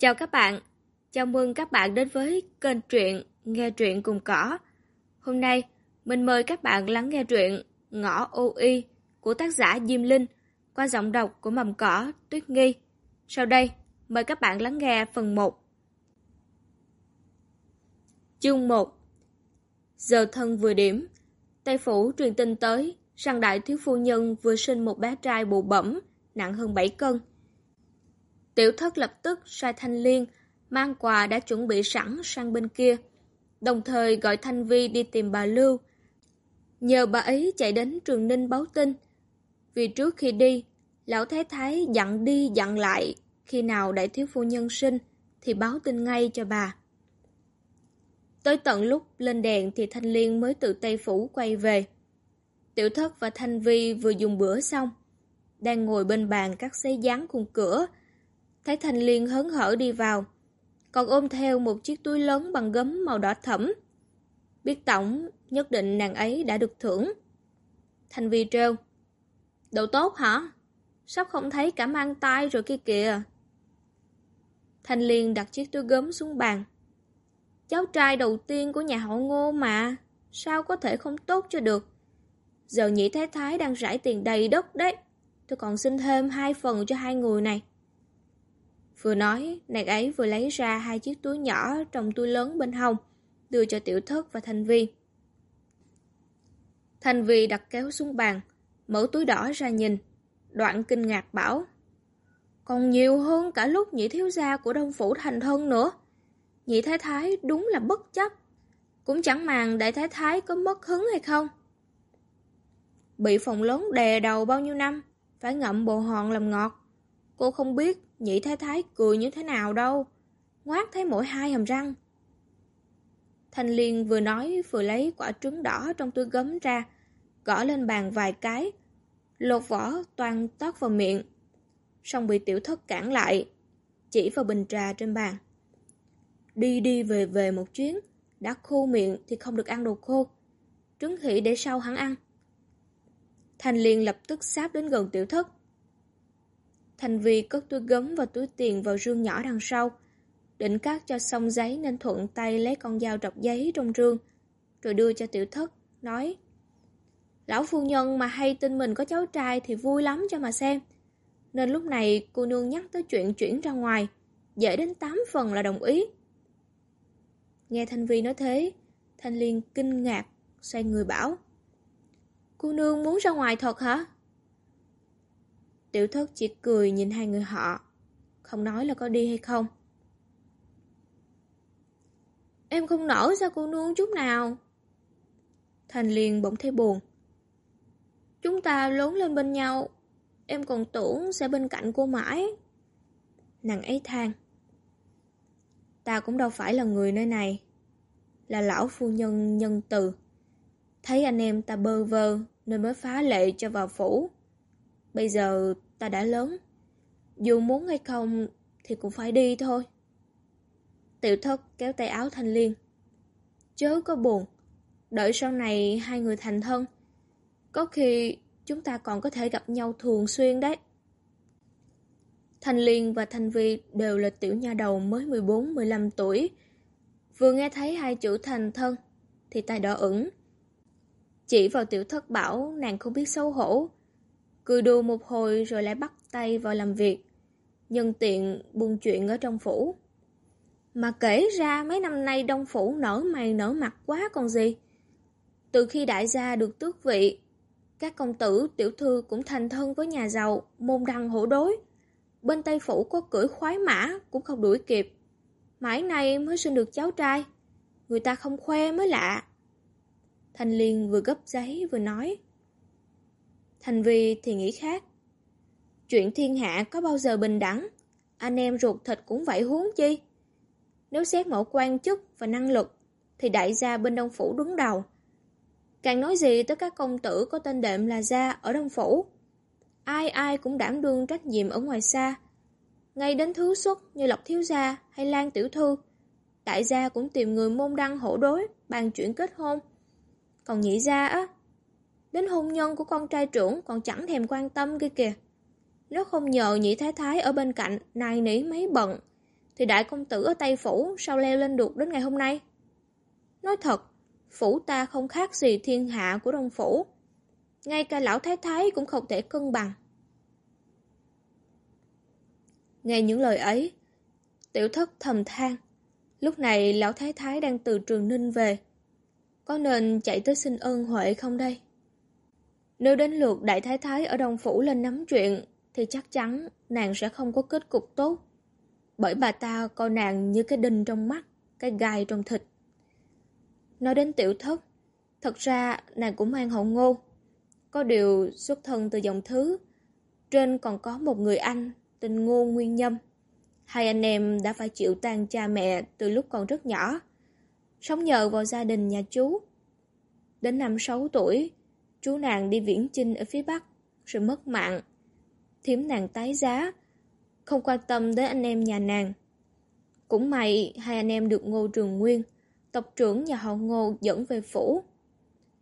Chào các bạn, chào mừng các bạn đến với kênh truyện Nghe truyện cùng cỏ. Hôm nay, mình mời các bạn lắng nghe truyện Ngõ Ô Y của tác giả Diêm Linh qua giọng đọc của mầm cỏ Tuyết Nghi. Sau đây, mời các bạn lắng nghe phần 1. Chương 1 Giờ thân vừa điểm, Tây Phủ truyền tin tới rằng đại thiếu phu nhân vừa sinh một bé trai bụ bẩm, nặng hơn 7 cân. Tiểu thất lập tức sai Thanh Liên mang quà đã chuẩn bị sẵn sang bên kia, đồng thời gọi Thanh Vi đi tìm bà Lưu. Nhờ bà ấy chạy đến Trường Ninh báo tin. Vì trước khi đi, lão Thái Thái dặn đi dặn lại, khi nào đại thiếu phu nhân sinh thì báo tin ngay cho bà. Tới tận lúc lên đèn thì Thanh Liên mới từ Tây Phủ quay về. Tiểu thất và Thanh Vi vừa dùng bữa xong, đang ngồi bên bàn các giấy dán khung cửa, thấy Thanh Liên hớn hở đi vào, còn ôm theo một chiếc túi lớn bằng gấm màu đỏ thẫm. Biết tổng, nhất định nàng ấy đã được thưởng. Thanh Vi trêu. đậu tốt hả? Sắp không thấy cả mang tay rồi kia kìa. Thanh Liên đặt chiếc túi gấm xuống bàn. Cháu trai đầu tiên của nhà họ ngô mà, sao có thể không tốt cho được. Giờ nhị thái thái đang rải tiền đầy đất đấy, tôi còn xin thêm hai phần cho hai người này. Vừa nói, nàng ấy vừa lấy ra hai chiếc túi nhỏ trong túi lớn bên hông, đưa cho tiểu thất và Thanh Vi. Thanh Vi đặt kéo xuống bàn, mở túi đỏ ra nhìn, đoạn kinh ngạc bảo. Còn nhiều hơn cả lúc nhị thiếu gia của Đông Phủ thành thân nữa. Nhị thái thái đúng là bất chấp. Cũng chẳng màng đại thái thái có mất hứng hay không. Bị phòng lớn đè đầu bao nhiêu năm, phải ngậm bộ hòn làm ngọt. Cô không biết nhị thái thái cười như thế nào đâu. Ngoát thấy mỗi hai hàm răng. Thanh Liên vừa nói vừa lấy quả trứng đỏ trong túi gấm ra, gõ lên bàn vài cái, lột vỏ toàn tót vào miệng. Xong bị tiểu thất cản lại, chỉ vào bình trà trên bàn. Đi đi về về một chuyến, đã khô miệng thì không được ăn đồ khô. Trứng khỉ để sau hắn ăn. Thanh Liên lập tức sáp đến gần tiểu thất. Thành Vi cất túi gấm và túi tiền vào rương nhỏ đằng sau. Định cắt cho xong giấy nên thuận tay lấy con dao trọc giấy trong rương, rồi đưa cho tiểu thất, nói Lão phu nhân mà hay tin mình có cháu trai thì vui lắm cho mà xem. Nên lúc này cô nương nhắc tới chuyện chuyển ra ngoài, dễ đến 8 phần là đồng ý. Nghe Thanh Vi nói thế, Thanh Liên kinh ngạc, xoay người bảo Cô nương muốn ra ngoài thật hả? Tiểu thất chỉ cười nhìn hai người họ, không nói là có đi hay không. Em không nở sao cô nương chút nào. Thành liền bỗng thấy buồn. Chúng ta lớn lên bên nhau, em còn tưởng sẽ bên cạnh cô mãi. Nàng ấy than. Ta cũng đâu phải là người nơi này, là lão phu nhân nhân từ. Thấy anh em ta bơ vơ nên mới phá lệ cho vào phủ. Bây giờ ta đã lớn, dù muốn hay không thì cũng phải đi thôi. Tiểu thất kéo tay áo thanh liên. Chớ có buồn, đợi sau này hai người thành thân. Có khi chúng ta còn có thể gặp nhau thường xuyên đấy. Thanh Liên và Thanh Vi đều là tiểu nha đầu mới 14-15 tuổi. Vừa nghe thấy hai chữ thành thân, thì tay đỏ ửng. Chỉ vào tiểu thất bảo nàng không biết xấu hổ. Cười đùa một hồi rồi lại bắt tay vào làm việc. Nhân tiện buôn chuyện ở trong phủ. Mà kể ra mấy năm nay Đông Phủ nở mày nở mặt quá còn gì. Từ khi đại gia được tước vị, các công tử, tiểu thư cũng thành thân với nhà giàu, môn đăng hổ đối. Bên Tây Phủ có cưỡi khoái mã cũng không đuổi kịp. Mãi nay mới sinh được cháu trai. Người ta không khoe mới lạ. Thanh Liên vừa gấp giấy vừa nói. Thành Vi thì nghĩ khác. Chuyện thiên hạ có bao giờ bình đẳng, anh em ruột thịt cũng vậy huống chi. Nếu xét mẫu quan chức và năng lực, thì đại gia bên Đông Phủ đứng đầu. Càng nói gì tới các công tử có tên đệm là gia ở Đông Phủ. Ai ai cũng đảm đương trách nhiệm ở ngoài xa. Ngay đến thứ xuất như Lộc Thiếu Gia hay Lan Tiểu Thư, đại gia cũng tìm người môn đăng hổ đối, bàn chuyện kết hôn. Còn nhị gia á, đến hôn nhân của con trai trưởng còn chẳng thèm quan tâm kia kìa. Nếu không nhờ nhị thái thái ở bên cạnh, nài nỉ mấy bận, thì đại công tử ở Tây Phủ sao leo lên được đến ngày hôm nay? Nói thật, phủ ta không khác gì thiên hạ của Đông Phủ. Ngay cả lão thái thái cũng không thể cân bằng. Nghe những lời ấy, tiểu thất thầm than. Lúc này lão thái thái đang từ trường ninh về. Có nên chạy tới xin ơn Huệ không đây? Nếu đến lượt đại thái thái ở Đông Phủ lên nắm chuyện, thì chắc chắn nàng sẽ không có kết cục tốt. Bởi bà ta coi nàng như cái đinh trong mắt, cái gai trong thịt. Nói đến tiểu thất, thật ra nàng cũng mang hậu ngô. Có điều xuất thân từ dòng thứ. Trên còn có một người anh tên Ngô Nguyên Nhâm. Hai anh em đã phải chịu tan cha mẹ từ lúc còn rất nhỏ. Sống nhờ vào gia đình nhà chú. Đến năm 6 tuổi, chú nàng đi viễn chinh ở phía Bắc, rồi mất mạng. Thiếm nàng tái giá, không quan tâm đến anh em nhà nàng. Cũng may hai anh em được Ngô Trường Nguyên, tộc trưởng nhà họ Ngô dẫn về phủ.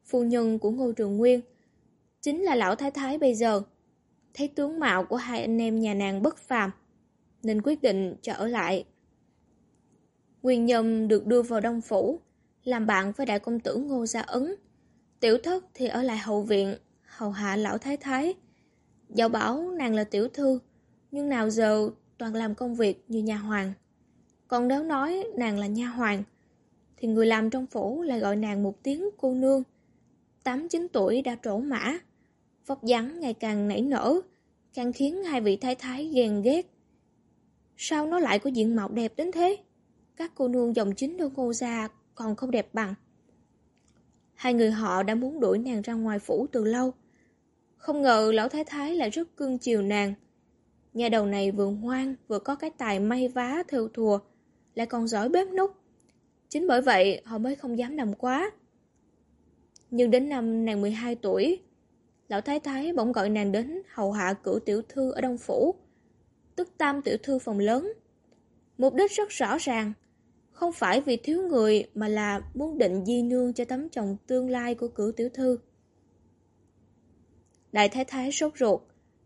Phu nhân của Ngô Trường Nguyên chính là lão thái thái bây giờ. Thấy tướng mạo của hai anh em nhà nàng bất phàm, nên quyết định cho ở lại. Nguyên Nhâm được đưa vào Đông Phủ, làm bạn với đại công tử Ngô Gia Ấn. Tiểu thất thì ở lại hậu viện, hầu hạ lão thái thái. Dạo bảo nàng là tiểu thư, nhưng nào giờ toàn làm công việc như nhà hoàng. Còn nếu nói nàng là nha hoàng, thì người làm trong phủ lại gọi nàng một tiếng cô nương. Tám chín tuổi đã trổ mã, vóc dáng ngày càng nảy nở, càng khiến hai vị thái thái ghen ghét. Sao nó lại có diện mạo đẹp đến thế? Các cô nương dòng chính đô ngô gia còn không đẹp bằng. Hai người họ đã muốn đuổi nàng ra ngoài phủ từ lâu. Không ngờ lão thái thái lại rất cưng chiều nàng. Nhà đầu này vừa ngoan, vừa có cái tài may vá theo thùa, lại còn giỏi bếp nút. Chính bởi vậy họ mới không dám nằm quá. Nhưng đến năm nàng 12 tuổi, lão thái thái bỗng gọi nàng đến hầu hạ cửu tiểu thư ở Đông Phủ, tức tam tiểu thư phòng lớn. Mục đích rất rõ ràng, không phải vì thiếu người mà là muốn định di nương cho tấm chồng tương lai của cửu tiểu thư. Đại thái thái sốt ruột,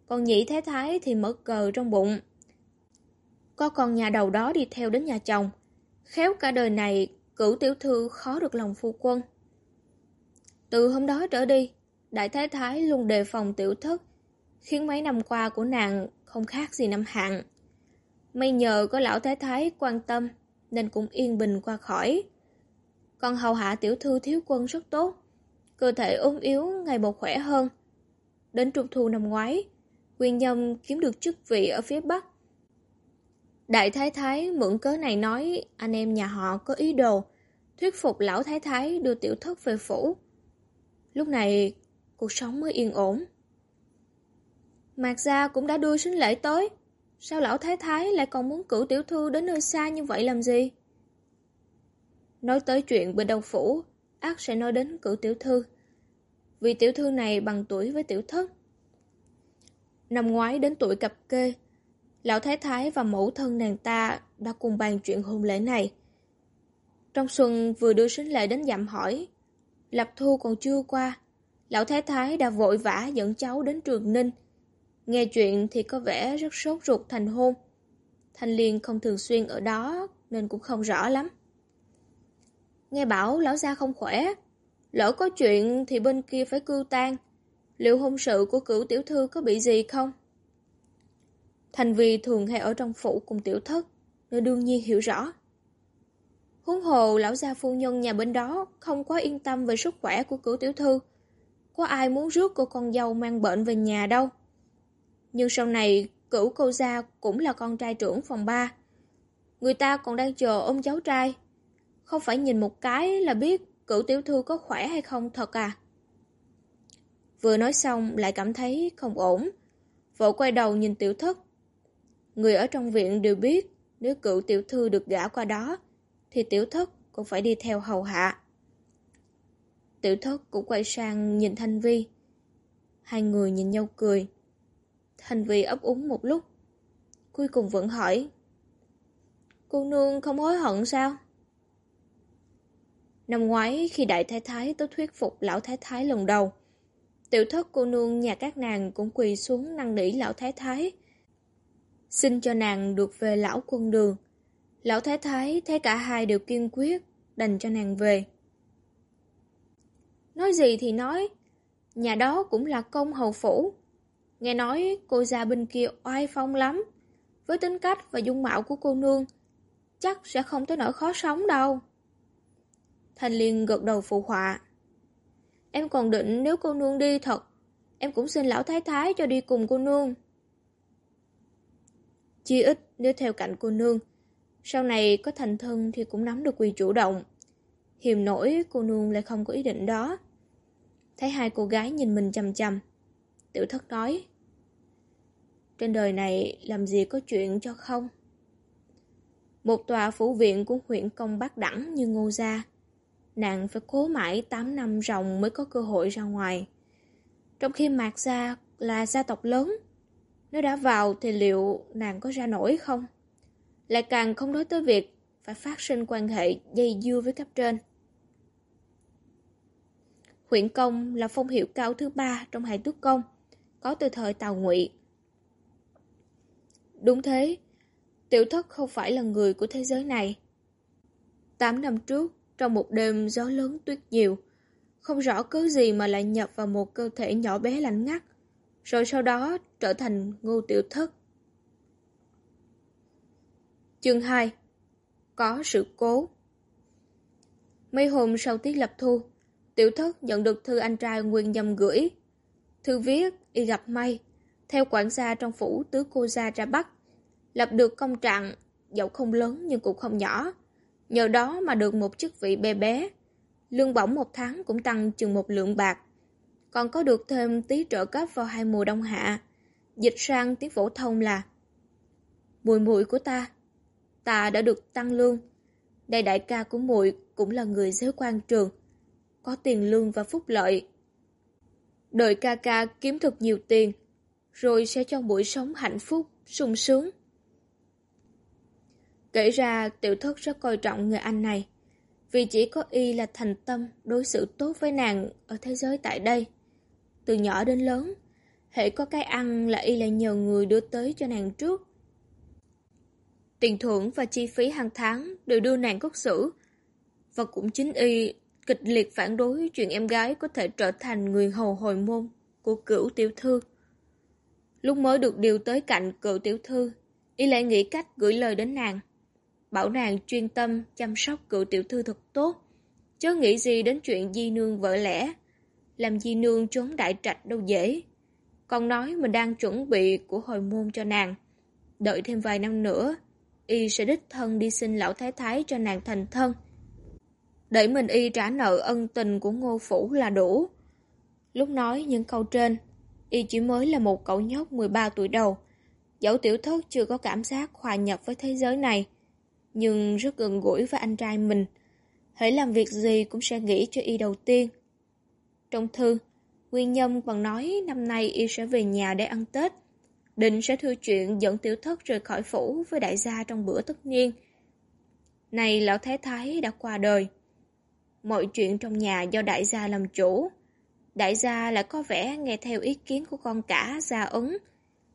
còn nhị thái thái thì mở cờ trong bụng. Có con nhà đầu đó đi theo đến nhà chồng, khéo cả đời này cửu tiểu thư khó được lòng phu quân. Từ hôm đó trở đi, đại thái thái luôn đề phòng tiểu thất, khiến mấy năm qua của nàng không khác gì năm hạn. May nhờ có lão thái thái quan tâm, nên cũng yên bình qua khỏi. Còn hầu hạ tiểu thư thiếu quân rất tốt, cơ thể ốm yếu ngày một khỏe hơn. Đến trung thu năm ngoái, Quyền Nhâm kiếm được chức vị ở phía Bắc. Đại Thái Thái mượn cớ này nói anh em nhà họ có ý đồ, thuyết phục lão Thái Thái đưa tiểu thất về phủ. Lúc này, cuộc sống mới yên ổn. Mạc Gia cũng đã đưa sinh lễ tới. Sao lão thái thái lại còn muốn cử tiểu thư đến nơi xa như vậy làm gì? Nói tới chuyện bên đầu phủ, ác sẽ nói đến cử tiểu thư. Vì tiểu thư này bằng tuổi với tiểu thất. Năm ngoái đến tuổi cặp kê, lão thái thái và mẫu thân nàng ta đã cùng bàn chuyện hôn lễ này. Trong xuân vừa đưa sinh lễ đến dặm hỏi, lập thu còn chưa qua, lão thái thái đã vội vã dẫn cháu đến trường Ninh, Nghe chuyện thì có vẻ rất sốt ruột thành hôn. Thanh Liên không thường xuyên ở đó nên cũng không rõ lắm. Nghe bảo lão gia không khỏe, lỡ có chuyện thì bên kia phải cưu tan. Liệu hôn sự của cửu tiểu thư có bị gì không? Thành Vi thường hay ở trong phủ cùng tiểu thất, nên đương nhiên hiểu rõ. Huống hồ lão gia phu nhân nhà bên đó không quá yên tâm về sức khỏe của cửu tiểu thư. Có ai muốn rước cô con dâu mang bệnh về nhà đâu. Nhưng sau này, cửu cô gia cũng là con trai trưởng phòng ba. Người ta còn đang chờ ôm cháu trai. Không phải nhìn một cái là biết cửu tiểu thư có khỏe hay không thật à. Vừa nói xong lại cảm thấy không ổn. Vợ quay đầu nhìn tiểu thất. Người ở trong viện đều biết nếu cựu tiểu thư được gả qua đó thì tiểu thất cũng phải đi theo hầu hạ. Tiểu thất cũng quay sang nhìn Thanh Vi. Hai người nhìn nhau cười. Thành Vi ấp úng một lúc. Cuối cùng vẫn hỏi. Cô nương không hối hận sao? Năm ngoái khi đại thái thái tới thuyết phục lão thái thái lần đầu, tiểu thất cô nương nhà các nàng cũng quỳ xuống năn nỉ lão thái thái. Xin cho nàng được về lão quân đường. Lão Thái Thái thấy cả hai đều kiên quyết, đành cho nàng về. Nói gì thì nói, nhà đó cũng là công hầu phủ. Nghe nói cô già bên kia oai phong lắm, với tính cách và dung mạo của cô nương, chắc sẽ không tới nỗi khó sống đâu. Thanh Liên gật đầu phụ họa. Em còn định nếu cô nương đi thật, em cũng xin lão thái thái cho đi cùng cô nương. Chi ít nếu theo cạnh cô nương, sau này có thành thân thì cũng nắm được quyền chủ động. Hiềm nổi cô nương lại không có ý định đó. Thấy hai cô gái nhìn mình chầm chầm. Tiểu thất nói. Trên đời này làm gì có chuyện cho không? Một tòa phủ viện của huyện công bác đẳng như ngô gia. Nàng phải cố mãi 8 năm ròng mới có cơ hội ra ngoài. Trong khi Mạc Gia là gia tộc lớn, nếu đã vào thì liệu nàng có ra nổi không? Lại càng không nói tới việc phải phát sinh quan hệ dây dưa với cấp trên. Huyện công là phong hiệu cao thứ ba trong hai tước công, có từ thời Tào Ngụy. Đúng thế, tiểu thất không phải là người của thế giới này. Tám năm trước, trong một đêm gió lớn tuyết nhiều, không rõ cớ gì mà lại nhập vào một cơ thể nhỏ bé lạnh ngắt, rồi sau đó trở thành ngô tiểu thất. Chương 2 Có sự cố Mấy hôm sau tiết lập thu, tiểu thất nhận được thư anh trai Nguyên Nhâm gửi. Thư viết, y gặp may, theo quản gia trong phủ tứ cô gia ra Bắc, lập được công trạng, dẫu không lớn nhưng cũng không nhỏ. Nhờ đó mà được một chức vị bé bé, lương bổng một tháng cũng tăng chừng một lượng bạc. Còn có được thêm tí trợ cấp vào hai mùa đông hạ. Dịch sang tiếng phổ thông là Mùi mùi của ta, ta đã được tăng lương. Đại đại ca của muội cũng là người giới quan trường, có tiền lương và phúc lợi. Đợi ca ca kiếm thật nhiều tiền, rồi sẽ cho buổi sống hạnh phúc, sung sướng. Kể ra tiểu thất rất coi trọng người anh này, vì chỉ có y là thành tâm đối xử tốt với nàng ở thế giới tại đây. Từ nhỏ đến lớn, hệ có cái ăn là y lại nhờ người đưa tới cho nàng trước. Tiền thưởng và chi phí hàng tháng đều đưa nàng cất xử, và cũng chính y kịch liệt phản đối chuyện em gái có thể trở thành người hầu hồi môn của cửu tiểu thư. Lúc mới được điều tới cạnh cựu tiểu thư, y lại nghĩ cách gửi lời đến nàng bảo nàng chuyên tâm chăm sóc cựu tiểu thư thật tốt, chớ nghĩ gì đến chuyện di nương vợ lẽ. Làm di nương trốn đại trạch đâu dễ. Còn nói mình đang chuẩn bị của hồi môn cho nàng. Đợi thêm vài năm nữa, y sẽ đích thân đi xin lão thái thái cho nàng thành thân. Để mình y trả nợ ân tình của ngô phủ là đủ. Lúc nói những câu trên, y chỉ mới là một cậu nhóc 13 tuổi đầu. Dẫu tiểu thất chưa có cảm giác hòa nhập với thế giới này, nhưng rất gần gũi với anh trai mình. Hãy làm việc gì cũng sẽ nghĩ cho y đầu tiên. Trong thư, Nguyên Nhâm còn nói năm nay y sẽ về nhà để ăn Tết. Định sẽ thư chuyện dẫn tiểu thất rời khỏi phủ với đại gia trong bữa tất niên. Này lão thái thái đã qua đời. Mọi chuyện trong nhà do đại gia làm chủ. Đại gia lại có vẻ nghe theo ý kiến của con cả Gia Ấn,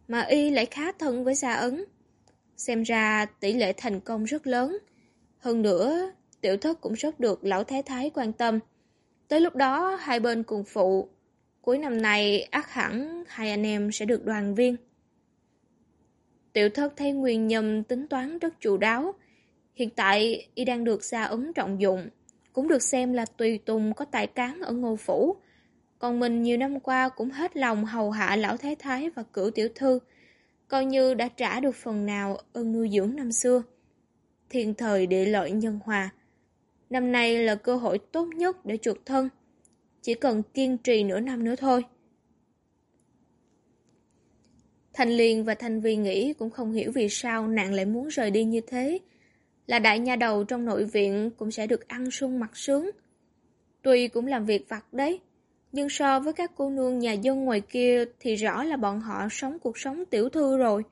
mà y lại khá thân với Gia Ấn. Xem ra tỷ lệ thành công rất lớn. Hơn nữa, tiểu thất cũng rất được lão thái thái quan tâm. Tới lúc đó, hai bên cùng phụ. Cuối năm này, ác hẳn hai anh em sẽ được đoàn viên. Tiểu thất thấy nguyên nhầm tính toán rất chủ đáo. Hiện tại, y đang được gia ấn trọng dụng. Cũng được xem là tùy tùng có tài cán ở ngô phủ. Còn mình nhiều năm qua cũng hết lòng hầu hạ lão thái thái và cửu tiểu thư, coi như đã trả được phần nào ơn nuôi dưỡng năm xưa. Thiên thời địa lợi nhân hòa. Năm nay là cơ hội tốt nhất để chuộc thân. Chỉ cần kiên trì nửa năm nữa thôi. Thanh Liên và Thanh Vi nghĩ cũng không hiểu vì sao nàng lại muốn rời đi như thế. Là đại nha đầu trong nội viện cũng sẽ được ăn sung mặc sướng. Tuy cũng làm việc vặt đấy, nhưng so với các cô nương nhà dân ngoài kia thì rõ là bọn họ sống cuộc sống tiểu thư rồi.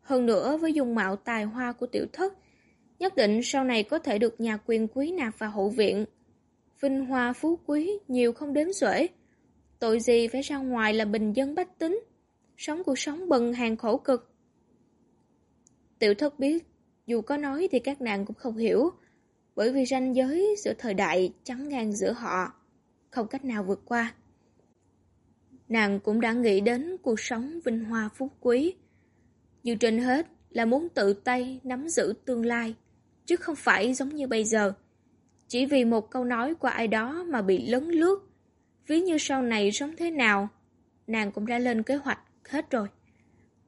Hơn nữa với dung mạo tài hoa của tiểu thất, nhất định sau này có thể được nhà quyền quý nạp vào hậu viện. Vinh hoa phú quý nhiều không đếm xuể. Tội gì phải ra ngoài là bình dân bách tính, sống cuộc sống bần hàng khổ cực. Tiểu thất biết, Dù có nói thì các nàng cũng không hiểu, bởi vì ranh giới giữa thời đại chắn ngang giữa họ, không cách nào vượt qua. Nàng cũng đã nghĩ đến cuộc sống vinh hoa phú quý. Dù trên hết là muốn tự tay nắm giữ tương lai, chứ không phải giống như bây giờ. Chỉ vì một câu nói của ai đó mà bị lấn lướt. Ví như sau này sống thế nào, nàng cũng đã lên kế hoạch hết rồi.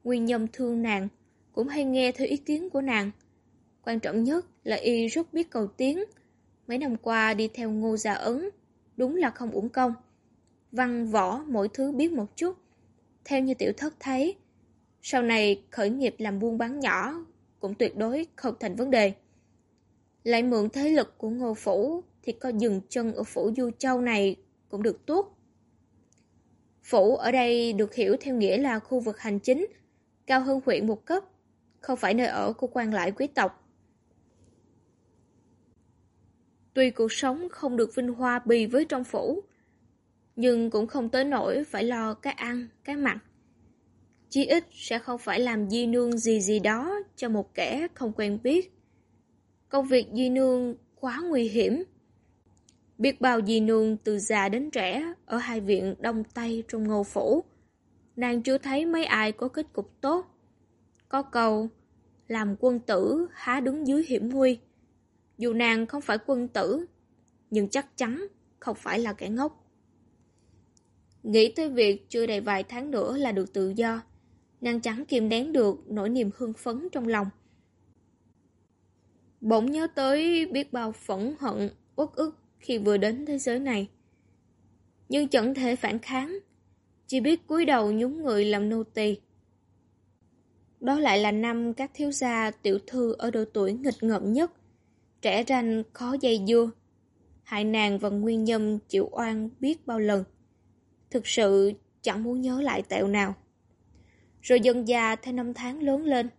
Nguyên Nhâm thương nàng, cũng hay nghe theo ý kiến của nàng. Quan trọng nhất là y rất biết cầu tiến. Mấy năm qua đi theo ngô gia ấn, đúng là không uổng công. Văn võ mỗi thứ biết một chút. Theo như tiểu thất thấy, sau này khởi nghiệp làm buôn bán nhỏ cũng tuyệt đối không thành vấn đề. Lại mượn thế lực của ngô phủ thì có dừng chân ở phủ Du Châu này cũng được tốt. Phủ ở đây được hiểu theo nghĩa là khu vực hành chính, cao hơn huyện một cấp, không phải nơi ở của quan lại quý tộc. Tuy cuộc sống không được vinh hoa bì với trong phủ, nhưng cũng không tới nỗi phải lo cái ăn, cái mặc. Chí ít sẽ không phải làm di nương gì gì đó cho một kẻ không quen biết. Công việc di nương quá nguy hiểm. Biết bao di nương từ già đến trẻ ở hai viện Đông Tây trong ngô phủ. Nàng chưa thấy mấy ai có kết cục tốt. Có câu, làm quân tử há đứng dưới hiểm nguy. Dù nàng không phải quân tử, nhưng chắc chắn không phải là kẻ ngốc. Nghĩ tới việc chưa đầy vài tháng nữa là được tự do, nàng chẳng kiềm nén được nỗi niềm hưng phấn trong lòng. Bỗng nhớ tới biết bao phẫn hận, uất ức khi vừa đến thế giới này. Nhưng chẳng thể phản kháng, chỉ biết cúi đầu nhúng người làm nô tỳ. Đó lại là năm các thiếu gia tiểu thư ở độ tuổi nghịch ngợm nhất, trẻ ranh khó dây dưa. Hại nàng và nguyên nhân chịu oan biết bao lần. Thực sự chẳng muốn nhớ lại tẹo nào. Rồi dần già theo năm tháng lớn lên,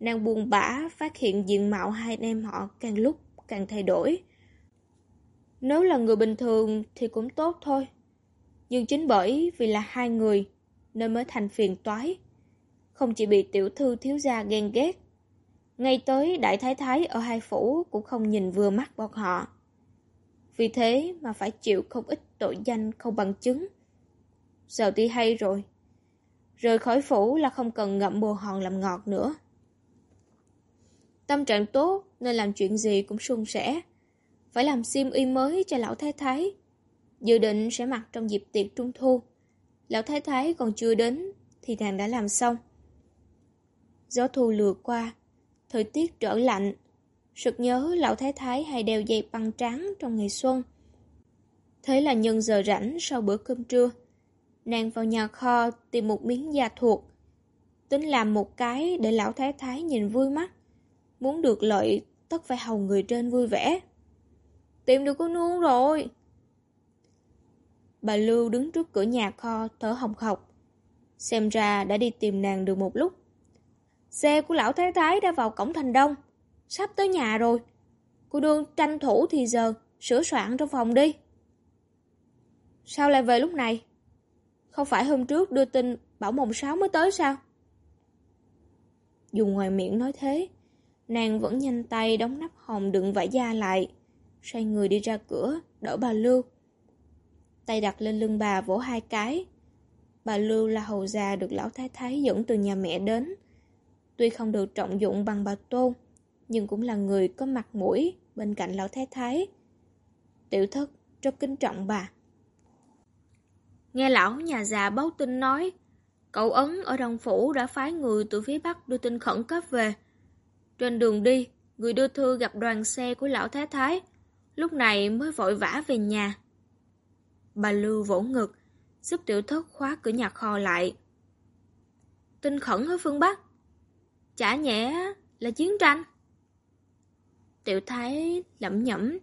nàng buồn bã phát hiện diện mạo hai anh em họ càng lúc càng thay đổi. Nếu là người bình thường thì cũng tốt thôi. Nhưng chính bởi vì là hai người nên mới thành phiền toái. Không chỉ bị tiểu thư thiếu gia ghen ghét, ngay tới đại thái thái ở hai phủ cũng không nhìn vừa mắt bọn họ. Vì thế mà phải chịu không ít tội danh không bằng chứng. Giờ đi hay rồi. Rời khỏi phủ là không cần ngậm bồ hòn làm ngọt nữa. Tâm trạng tốt nên làm chuyện gì cũng suôn sẻ. Phải làm sim y mới cho lão thái thái. Dự định sẽ mặc trong dịp tiệc trung thu. Lão thái thái còn chưa đến thì nàng đã làm xong. Gió thu lừa qua, thời tiết trở lạnh. Sực nhớ lão thái thái hay đeo dây băng trắng trong ngày xuân. Thế là nhân giờ rảnh sau bữa cơm trưa. Nàng vào nhà kho tìm một miếng da thuộc. Tính làm một cái để lão thái thái nhìn vui mắt. Muốn được lợi, tất phải hầu người trên vui vẻ. Tìm được con nương rồi. Bà Lưu đứng trước cửa nhà kho thở hồng hộc. Xem ra đã đi tìm nàng được một lúc. Xe của lão thái thái đã vào cổng thành đông. Sắp tới nhà rồi. Cô đương tranh thủ thì giờ, sửa soạn trong phòng đi. Sao lại về lúc này? Không phải hôm trước đưa tin bảo mồng sáu mới tới sao? Dùng ngoài miệng nói thế, nàng vẫn nhanh tay đóng nắp hòm đựng vải da lại, xoay người đi ra cửa, đỡ bà Lưu. Tay đặt lên lưng bà vỗ hai cái. Bà Lưu là hầu già được lão thái thái dẫn từ nhà mẹ đến. Tuy không được trọng dụng bằng bà Tôn, nhưng cũng là người có mặt mũi bên cạnh lão thái thái. Tiểu thất rất kính trọng bà. Nghe lão nhà già báo tin nói, cậu Ấn ở Đông Phủ đã phái người từ phía Bắc đưa tin khẩn cấp về. Trên đường đi, người đưa thư gặp đoàn xe của lão Thái Thái, lúc này mới vội vã về nhà. Bà Lưu vỗ ngực, giúp tiểu thất khóa cửa nhà kho lại. Tin khẩn ở phương Bắc. Chả nhẽ là chiến tranh. Tiểu Thái lẩm nhẩm.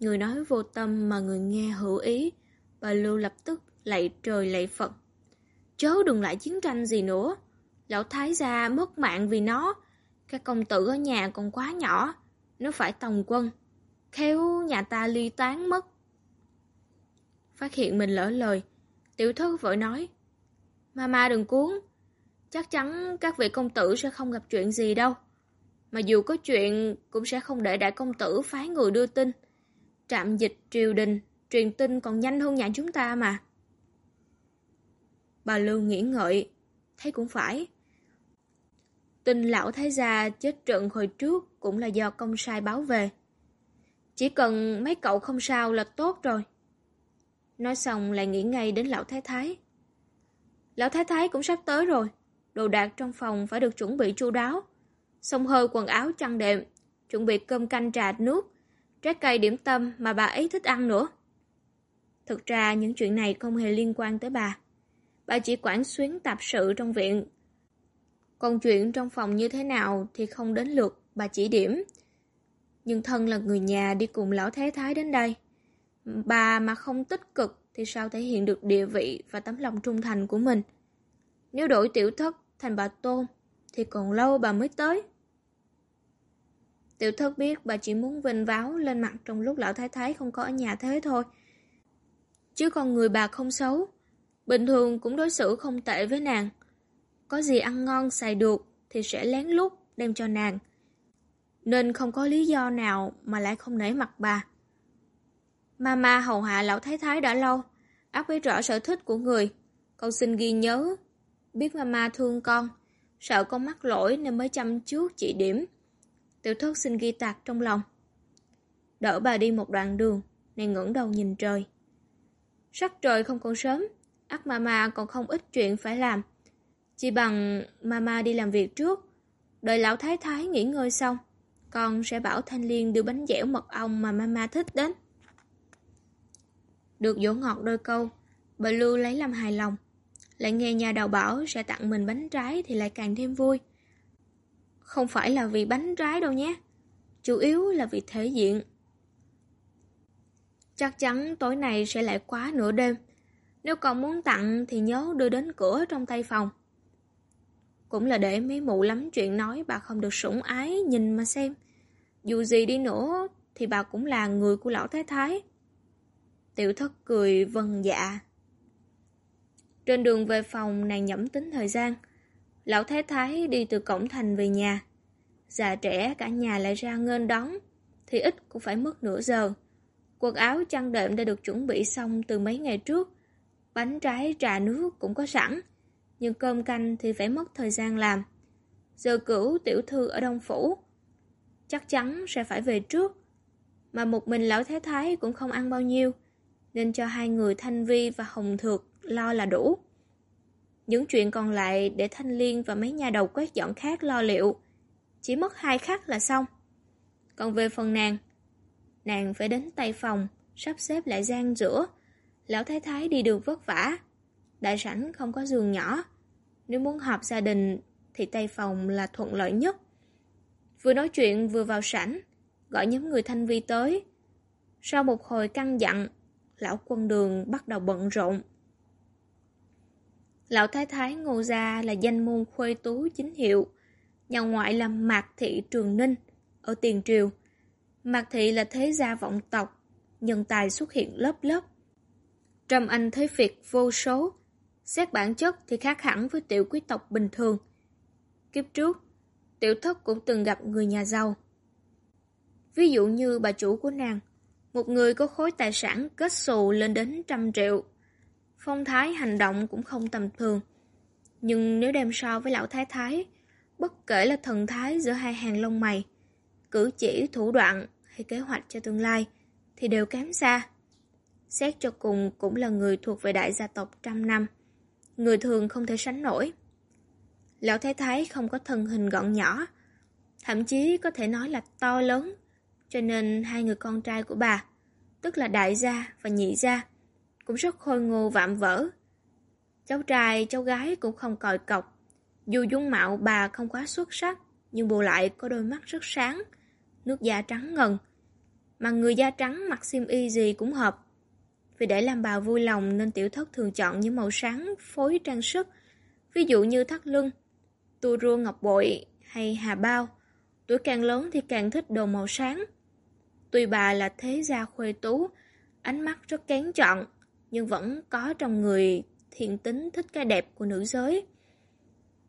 Người nói vô tâm mà người nghe hữu ý, bà Lưu lập tức lạy trời lạy Phật. Chớ đừng lại chiến tranh gì nữa. Lão Thái gia mất mạng vì nó. Các công tử ở nhà còn quá nhỏ. Nó phải tòng quân. Khéo nhà ta ly tán mất. Phát hiện mình lỡ lời. Tiểu thư vội nói. Mama đừng cuốn. Chắc chắn các vị công tử sẽ không gặp chuyện gì đâu. Mà dù có chuyện cũng sẽ không để đại công tử phái người đưa tin. Trạm dịch triều đình, truyền tin còn nhanh hơn nhà chúng ta mà. Bà Lưu nghĩ ngợi, thấy cũng phải. Tin lão thái gia chết trận hồi trước cũng là do công sai báo về. Chỉ cần mấy cậu không sao là tốt rồi. Nói xong lại nghĩ ngay đến lão thái thái. Lão thái thái cũng sắp tới rồi. Đồ đạc trong phòng phải được chuẩn bị chu đáo. Xong hơi quần áo chăn đệm, chuẩn bị cơm canh trà nước, trái cây điểm tâm mà bà ấy thích ăn nữa. Thực ra những chuyện này không hề liên quan tới bà. Bà chỉ quản xuyến tạp sự trong viện. Còn chuyện trong phòng như thế nào thì không đến lượt bà chỉ điểm. Nhưng thân là người nhà đi cùng lão thế thái đến đây. Bà mà không tích cực thì sao thể hiện được địa vị và tấm lòng trung thành của mình. Nếu đổi tiểu thất thành bà Tôn thì còn lâu bà mới tới. Tiểu thất biết bà chỉ muốn vinh váo lên mặt trong lúc lão thái thái không có ở nhà thế thôi. Chứ con người bà không xấu, bình thường cũng đối xử không tệ với nàng. Có gì ăn ngon xài được thì sẽ lén lút đem cho nàng. Nên không có lý do nào mà lại không nể mặt bà. Mama hầu hạ lão thái thái đã lâu, ác biết rõ sở thích của người. Con xin ghi nhớ, biết mama thương con, sợ con mắc lỗi nên mới chăm trước chỉ điểm. Tiểu thất xin ghi tạc trong lòng. Đỡ bà đi một đoạn đường, nàng ngẩng đầu nhìn trời. Sắc trời không còn sớm, ác mama còn không ít chuyện phải làm. Chỉ bằng mama đi làm việc trước, đợi lão thái thái nghỉ ngơi xong, con sẽ bảo Thanh Liên đưa bánh dẻo mật ong mà mama thích đến. Được dỗ ngọt đôi câu, bà Lưu lấy làm hài lòng. Lại nghe nhà đào bảo sẽ tặng mình bánh trái thì lại càng thêm vui. Không phải là vì bánh trái đâu nhé, chủ yếu là vì thể diện. Chắc chắn tối nay sẽ lại quá nửa đêm. Nếu còn muốn tặng thì nhớ đưa đến cửa trong tay phòng. Cũng là để mấy mụ lắm chuyện nói bà không được sủng ái nhìn mà xem. Dù gì đi nữa thì bà cũng là người của lão thái thái. Tiểu thất cười vâng dạ. Trên đường về phòng nàng nhẩm tính thời gian. Lão thái thái đi từ cổng thành về nhà. Già trẻ cả nhà lại ra nghênh đón, thì ít cũng phải mất nửa giờ. Quần áo chăn đệm đã được chuẩn bị xong từ mấy ngày trước. Bánh trái, trà nước cũng có sẵn, nhưng cơm canh thì phải mất thời gian làm. Giờ cửu tiểu thư ở Đông Phủ, chắc chắn sẽ phải về trước. Mà một mình lão thái thái cũng không ăn bao nhiêu, nên cho hai người Thanh Vi và Hồng Thược lo là đủ. Những chuyện còn lại để Thanh Liên và mấy nhà đầu quét dọn khác lo liệu. Chỉ mất hai khắc là xong. Còn về phần nàng, nàng phải đến tay phòng, sắp xếp lại gian rửa Lão Thái Thái đi đường vất vả. Đại sảnh không có giường nhỏ. Nếu muốn họp gia đình thì tay phòng là thuận lợi nhất. Vừa nói chuyện vừa vào sảnh, gọi nhóm người Thanh Vi tới. Sau một hồi căng dặn, lão quân đường bắt đầu bận rộn. Lão Thái Thái Ngô Gia là danh môn khuê tú chính hiệu, nhà ngoại là Mạc Thị Trường Ninh, ở Tiền Triều. Mạc Thị là thế gia vọng tộc, nhân tài xuất hiện lớp lớp. Trầm Anh thế việc vô số, xét bản chất thì khác hẳn với tiểu quý tộc bình thường. Kiếp trước, tiểu thất cũng từng gặp người nhà giàu. Ví dụ như bà chủ của nàng, một người có khối tài sản kết xù lên đến trăm triệu. Phong thái hành động cũng không tầm thường. Nhưng nếu đem so với lão thái thái, bất kể là thần thái giữa hai hàng lông mày, cử chỉ, thủ đoạn hay kế hoạch cho tương lai, thì đều kém xa. Xét cho cùng cũng là người thuộc về đại gia tộc trăm năm. Người thường không thể sánh nổi. Lão Thái Thái không có thân hình gọn nhỏ, thậm chí có thể nói là to lớn, cho nên hai người con trai của bà, tức là đại gia và nhị gia, cũng rất khôi ngô vạm vỡ. Cháu trai, cháu gái cũng không còi cọc. Dù dung mạo bà không quá xuất sắc, nhưng bù lại có đôi mắt rất sáng, nước da trắng ngần. Mà người da trắng mặc xiêm y gì cũng hợp. Vì để làm bà vui lòng nên tiểu thất thường chọn những màu sáng phối trang sức, ví dụ như thắt lưng, tua rua ngọc bội hay hà bao. Tuổi càng lớn thì càng thích đồ màu sáng. Tuy bà là thế gia khuê tú, ánh mắt rất kén chọn, nhưng vẫn có trong người thiện tính thích cái đẹp của nữ giới.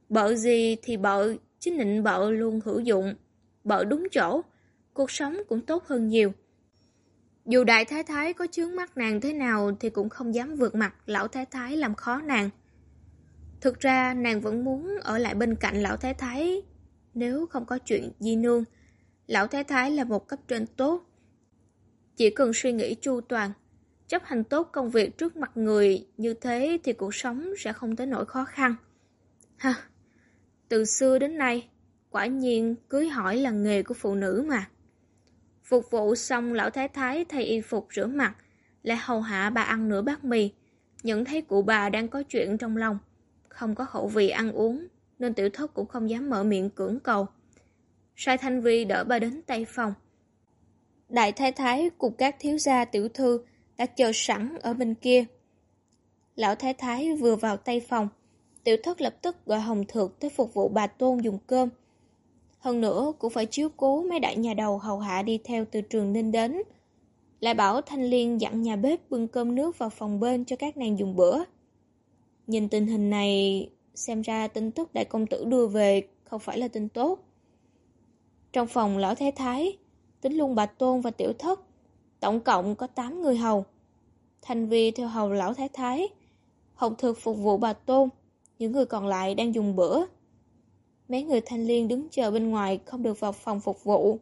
Bợ gì thì bợ, chứ nịnh bợ luôn hữu dụng, bợ đúng chỗ, cuộc sống cũng tốt hơn nhiều. Dù đại thái thái có chướng mắt nàng thế nào thì cũng không dám vượt mặt lão thái thái làm khó nàng. Thực ra nàng vẫn muốn ở lại bên cạnh lão thái thái nếu không có chuyện di nương. Lão thái thái là một cấp trên tốt. Chỉ cần suy nghĩ chu toàn, chấp hành tốt công việc trước mặt người như thế thì cuộc sống sẽ không tới nỗi khó khăn. Ha, từ xưa đến nay, quả nhiên cưới hỏi là nghề của phụ nữ mà. Phục vụ xong lão thái thái thay y phục rửa mặt, lại hầu hạ bà ăn nửa bát mì, nhận thấy cụ bà đang có chuyện trong lòng, không có khẩu vị ăn uống, nên tiểu thất cũng không dám mở miệng cưỡng cầu. Sai Thanh Vi đỡ bà đến tay phòng. Đại thái thái cùng các thiếu gia tiểu thư đã chờ sẵn ở bên kia. Lão thái thái vừa vào tay phòng, tiểu thất lập tức gọi Hồng Thược tới phục vụ bà Tôn dùng cơm. Hơn nữa cũng phải chiếu cố mấy đại nhà đầu hầu hạ đi theo từ trường Ninh đến. Lại bảo Thanh Liên dặn nhà bếp bưng cơm nước vào phòng bên cho các nàng dùng bữa. Nhìn tình hình này, xem ra tin tức đại công tử đưa về không phải là tin tốt. Trong phòng lão thái thái, tính luôn bà Tôn và tiểu thất, tổng cộng có 8 người hầu. Thanh Vi theo hầu lão thái thái, hồng thực phục vụ bà Tôn, những người còn lại đang dùng bữa. Mấy người thanh liên đứng chờ bên ngoài không được vào phòng phục vụ.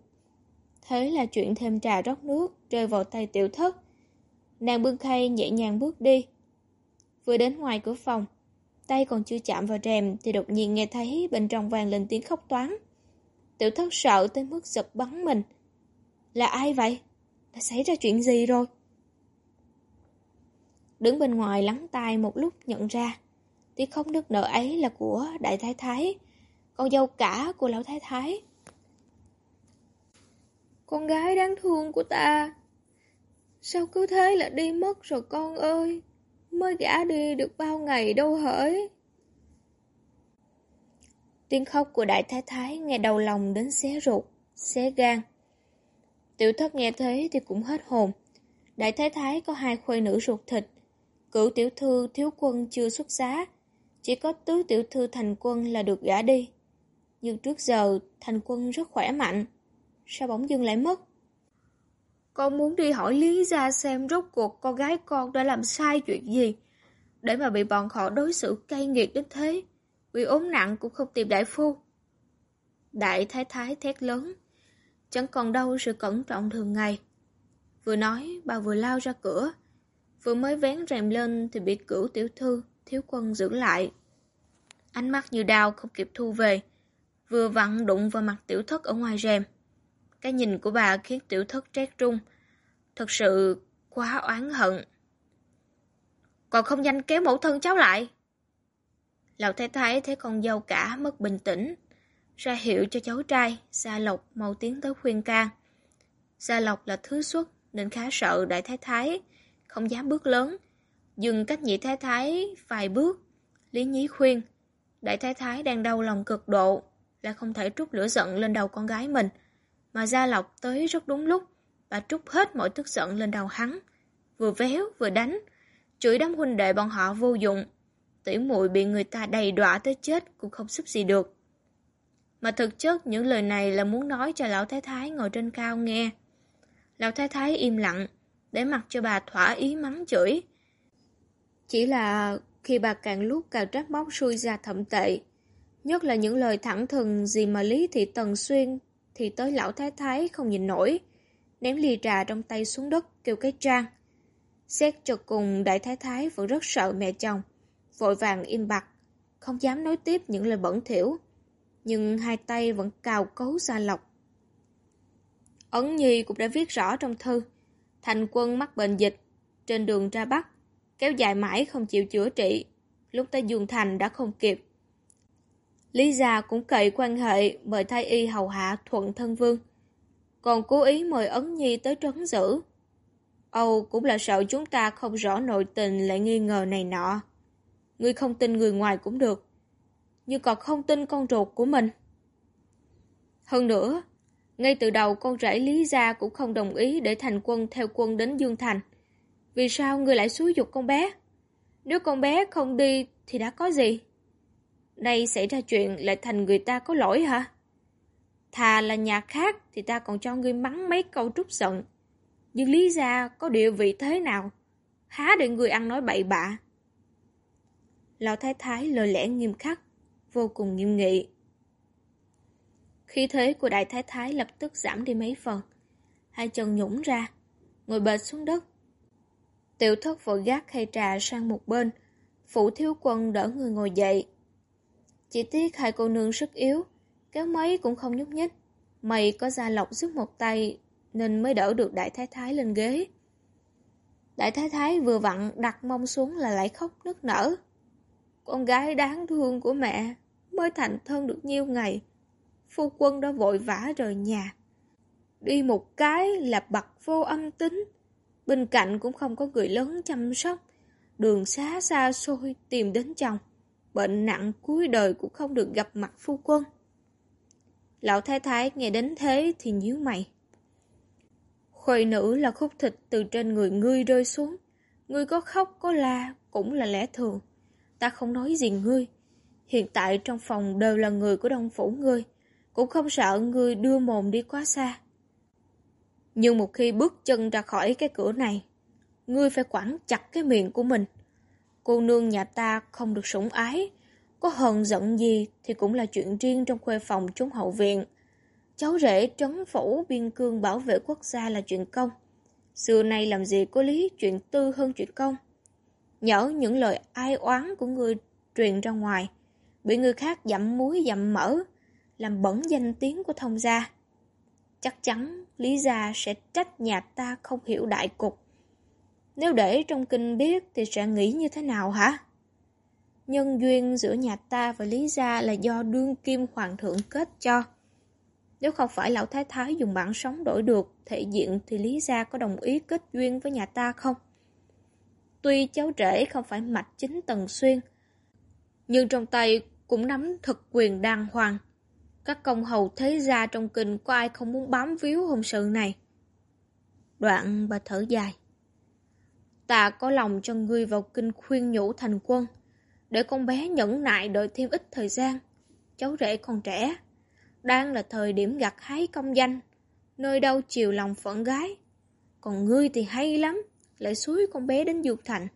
Thế là chuyện thêm trà rót nước rơi vào tay tiểu thất. Nàng bưng khay nhẹ nhàng bước đi. Vừa đến ngoài cửa phòng, tay còn chưa chạm vào rèm thì đột nhiên nghe thấy bên trong vang lên tiếng khóc toán. Tiểu thất sợ tới mức giật bắn mình. Là ai vậy? Đã xảy ra chuyện gì rồi? Đứng bên ngoài lắng tai một lúc nhận ra tiếng khóc nức nở ấy là của đại thái thái, con dâu cả của lão thái thái. Con gái đáng thương của ta, sao cứ thế là đi mất rồi con ơi, mới gã đi được bao ngày đâu hỡi. Tiếng khóc của đại thái thái nghe đầu lòng đến xé ruột, xé gan. Tiểu thất nghe thế thì cũng hết hồn. Đại thái thái có hai khuê nữ ruột thịt. Cửu tiểu thư thiếu quân chưa xuất giá. Chỉ có tứ tiểu thư thành quân là được gả đi. Nhưng trước giờ, thành quân rất khỏe mạnh. Sao bỗng dưng lại mất? Con muốn đi hỏi Lý ra xem rốt cuộc con gái con đã làm sai chuyện gì. Để mà bị bọn họ đối xử cay nghiệt đến thế. Vì ốm nặng cũng không tìm đại phu. Đại thái thái thét lớn. Chẳng còn đâu sự cẩn trọng thường ngày. Vừa nói, bà vừa lao ra cửa. Vừa mới vén rèm lên thì bị cửu tiểu thư, thiếu quân giữ lại. Ánh mắt như đau không kịp thu về. Vừa vặn đụng vào mặt tiểu thất ở ngoài rèm. Cái nhìn của bà khiến tiểu thất trét trung. Thật sự quá oán hận. Còn không nhanh kéo mẫu thân cháu lại. Lão thái thái thấy con dâu cả mất bình tĩnh, ra hiệu cho cháu trai, Gia Lộc mau tiến tới khuyên can. Gia Lộc là thứ xuất nên khá sợ đại thái thái, không dám bước lớn. Dừng cách nhị thái thái vài bước, Lý Nhí khuyên. Đại thái thái đang đau lòng cực độ, là không thể trút lửa giận lên đầu con gái mình. Mà Gia Lộc tới rất đúng lúc, bà trút hết mọi tức giận lên đầu hắn. Vừa véo vừa đánh, chửi đám huynh đệ bọn họ vô dụng. Tỷ muội bị người ta đầy đọa tới chết cũng không giúp gì được. Mà thực chất những lời này là muốn nói cho lão thái thái ngồi trên cao nghe. Lão thái thái im lặng, để mặc cho bà thỏa ý mắng chửi. Chỉ là khi bà càng lúc càng trách móc xui ra thậm tệ, nhất là những lời thẳng thừng gì mà Lý Thị Tần Xuyên thì tới lão thái thái không nhìn nổi, ném ly trà trong tay xuống đất kêu cái trang. Xét cho cùng đại thái thái vẫn rất sợ mẹ chồng, vội vàng im bặt, không dám nói tiếp những lời bẩn thỉu nhưng hai tay vẫn cào cấu ra lọc. Ấn Nhi cũng đã viết rõ trong thư, thành quân mắc bệnh dịch, trên đường ra Bắc, kéo dài mãi không chịu chữa trị, lúc tới Dương Thành đã không kịp. Lý gia cũng cậy quan hệ mời thái y hầu hạ thuận thân vương, còn cố ý mời Ấn Nhi tới trấn giữ. Âu cũng là sợ chúng ta không rõ nội tình lại nghi ngờ này nọ. Ngươi không tin người ngoài cũng được, như còn không tin con ruột của mình. Hơn nữa, ngay từ đầu con rể Lý Gia cũng không đồng ý để thành quân theo quân đến Dương Thành. Vì sao người lại xúi dục con bé? Nếu con bé không đi thì đã có gì? Nay xảy ra chuyện lại thành người ta có lỗi hả? Thà là nhà khác thì ta còn cho ngươi mắng mấy câu trút giận. Nhưng lý Gia có địa vị thế nào? Há để người ăn nói bậy bạ. Lão Thái Thái lời lẽ nghiêm khắc, vô cùng nghiêm nghị. Khí thế của Đại Thái Thái lập tức giảm đi mấy phần. Hai chân nhũng ra, ngồi bệt xuống đất. Tiểu thất vội gác khay trà sang một bên, phụ thiếu quân đỡ người ngồi dậy. Chỉ tiếc hai cô nương sức yếu, kéo mấy cũng không nhúc nhích. Mày có ra lọc giúp một tay nên mới đỡ được đại thái thái lên ghế. Đại thái thái vừa vặn đặt mông xuống là lại khóc nức nở. Con gái đáng thương của mẹ mới thành thân được nhiêu ngày. Phu quân đã vội vã rời nhà. Đi một cái là bật vô âm tính. Bên cạnh cũng không có người lớn chăm sóc. Đường xá xa xôi tìm đến chồng. Bệnh nặng cuối đời cũng không được gặp mặt phu quân. Lão thái thái nghe đến thế thì nhíu mày. Khuê nữ là khúc thịt từ trên người ngươi rơi xuống. Ngươi có khóc có la cũng là lẽ thường. Ta không nói gì ngươi. Hiện tại trong phòng đều là người của đông phủ ngươi. Cũng không sợ ngươi đưa mồm đi quá xa. Nhưng một khi bước chân ra khỏi cái cửa này, ngươi phải quản chặt cái miệng của mình. Cô nương nhà ta không được sủng ái, có hờn giận gì thì cũng là chuyện riêng trong khuê phòng chúng hậu viện. Cháu rể trấn phủ biên cương bảo vệ quốc gia là chuyện công. Xưa nay làm gì có lý chuyện tư hơn chuyện công. Nhỡ những lời ai oán của người truyền ra ngoài, bị người khác dặm muối dặm mỡ, làm bẩn danh tiếng của thông gia. Chắc chắn Lý Gia sẽ trách nhà ta không hiểu đại cục. Nếu để trong kinh biết thì sẽ nghĩ như thế nào hả? Nhân duyên giữa nhà ta và Lý Gia là do đương kim hoàng thượng kết cho. Nếu không phải lão thái thái dùng bản sống đổi được thể diện thì Lý Gia có đồng ý kết duyên với nhà ta không? Tuy cháu rể không phải mạch chính tần xuyên, nhưng trong tay cũng nắm thực quyền đàng hoàng. Các công hầu thế gia trong kinh có ai không muốn bám víu hôn sự này? Đoạn bà thở dài. Ta có lòng cho ngươi vào kinh khuyên nhủ thành quân, để con bé nhẫn nại đợi thêm ít thời gian. Cháu rể còn trẻ, đang là thời điểm gặt hái công danh, nơi đâu chiều lòng phận gái. Còn ngươi thì hay lắm, lại suối con bé đến Dược Thành.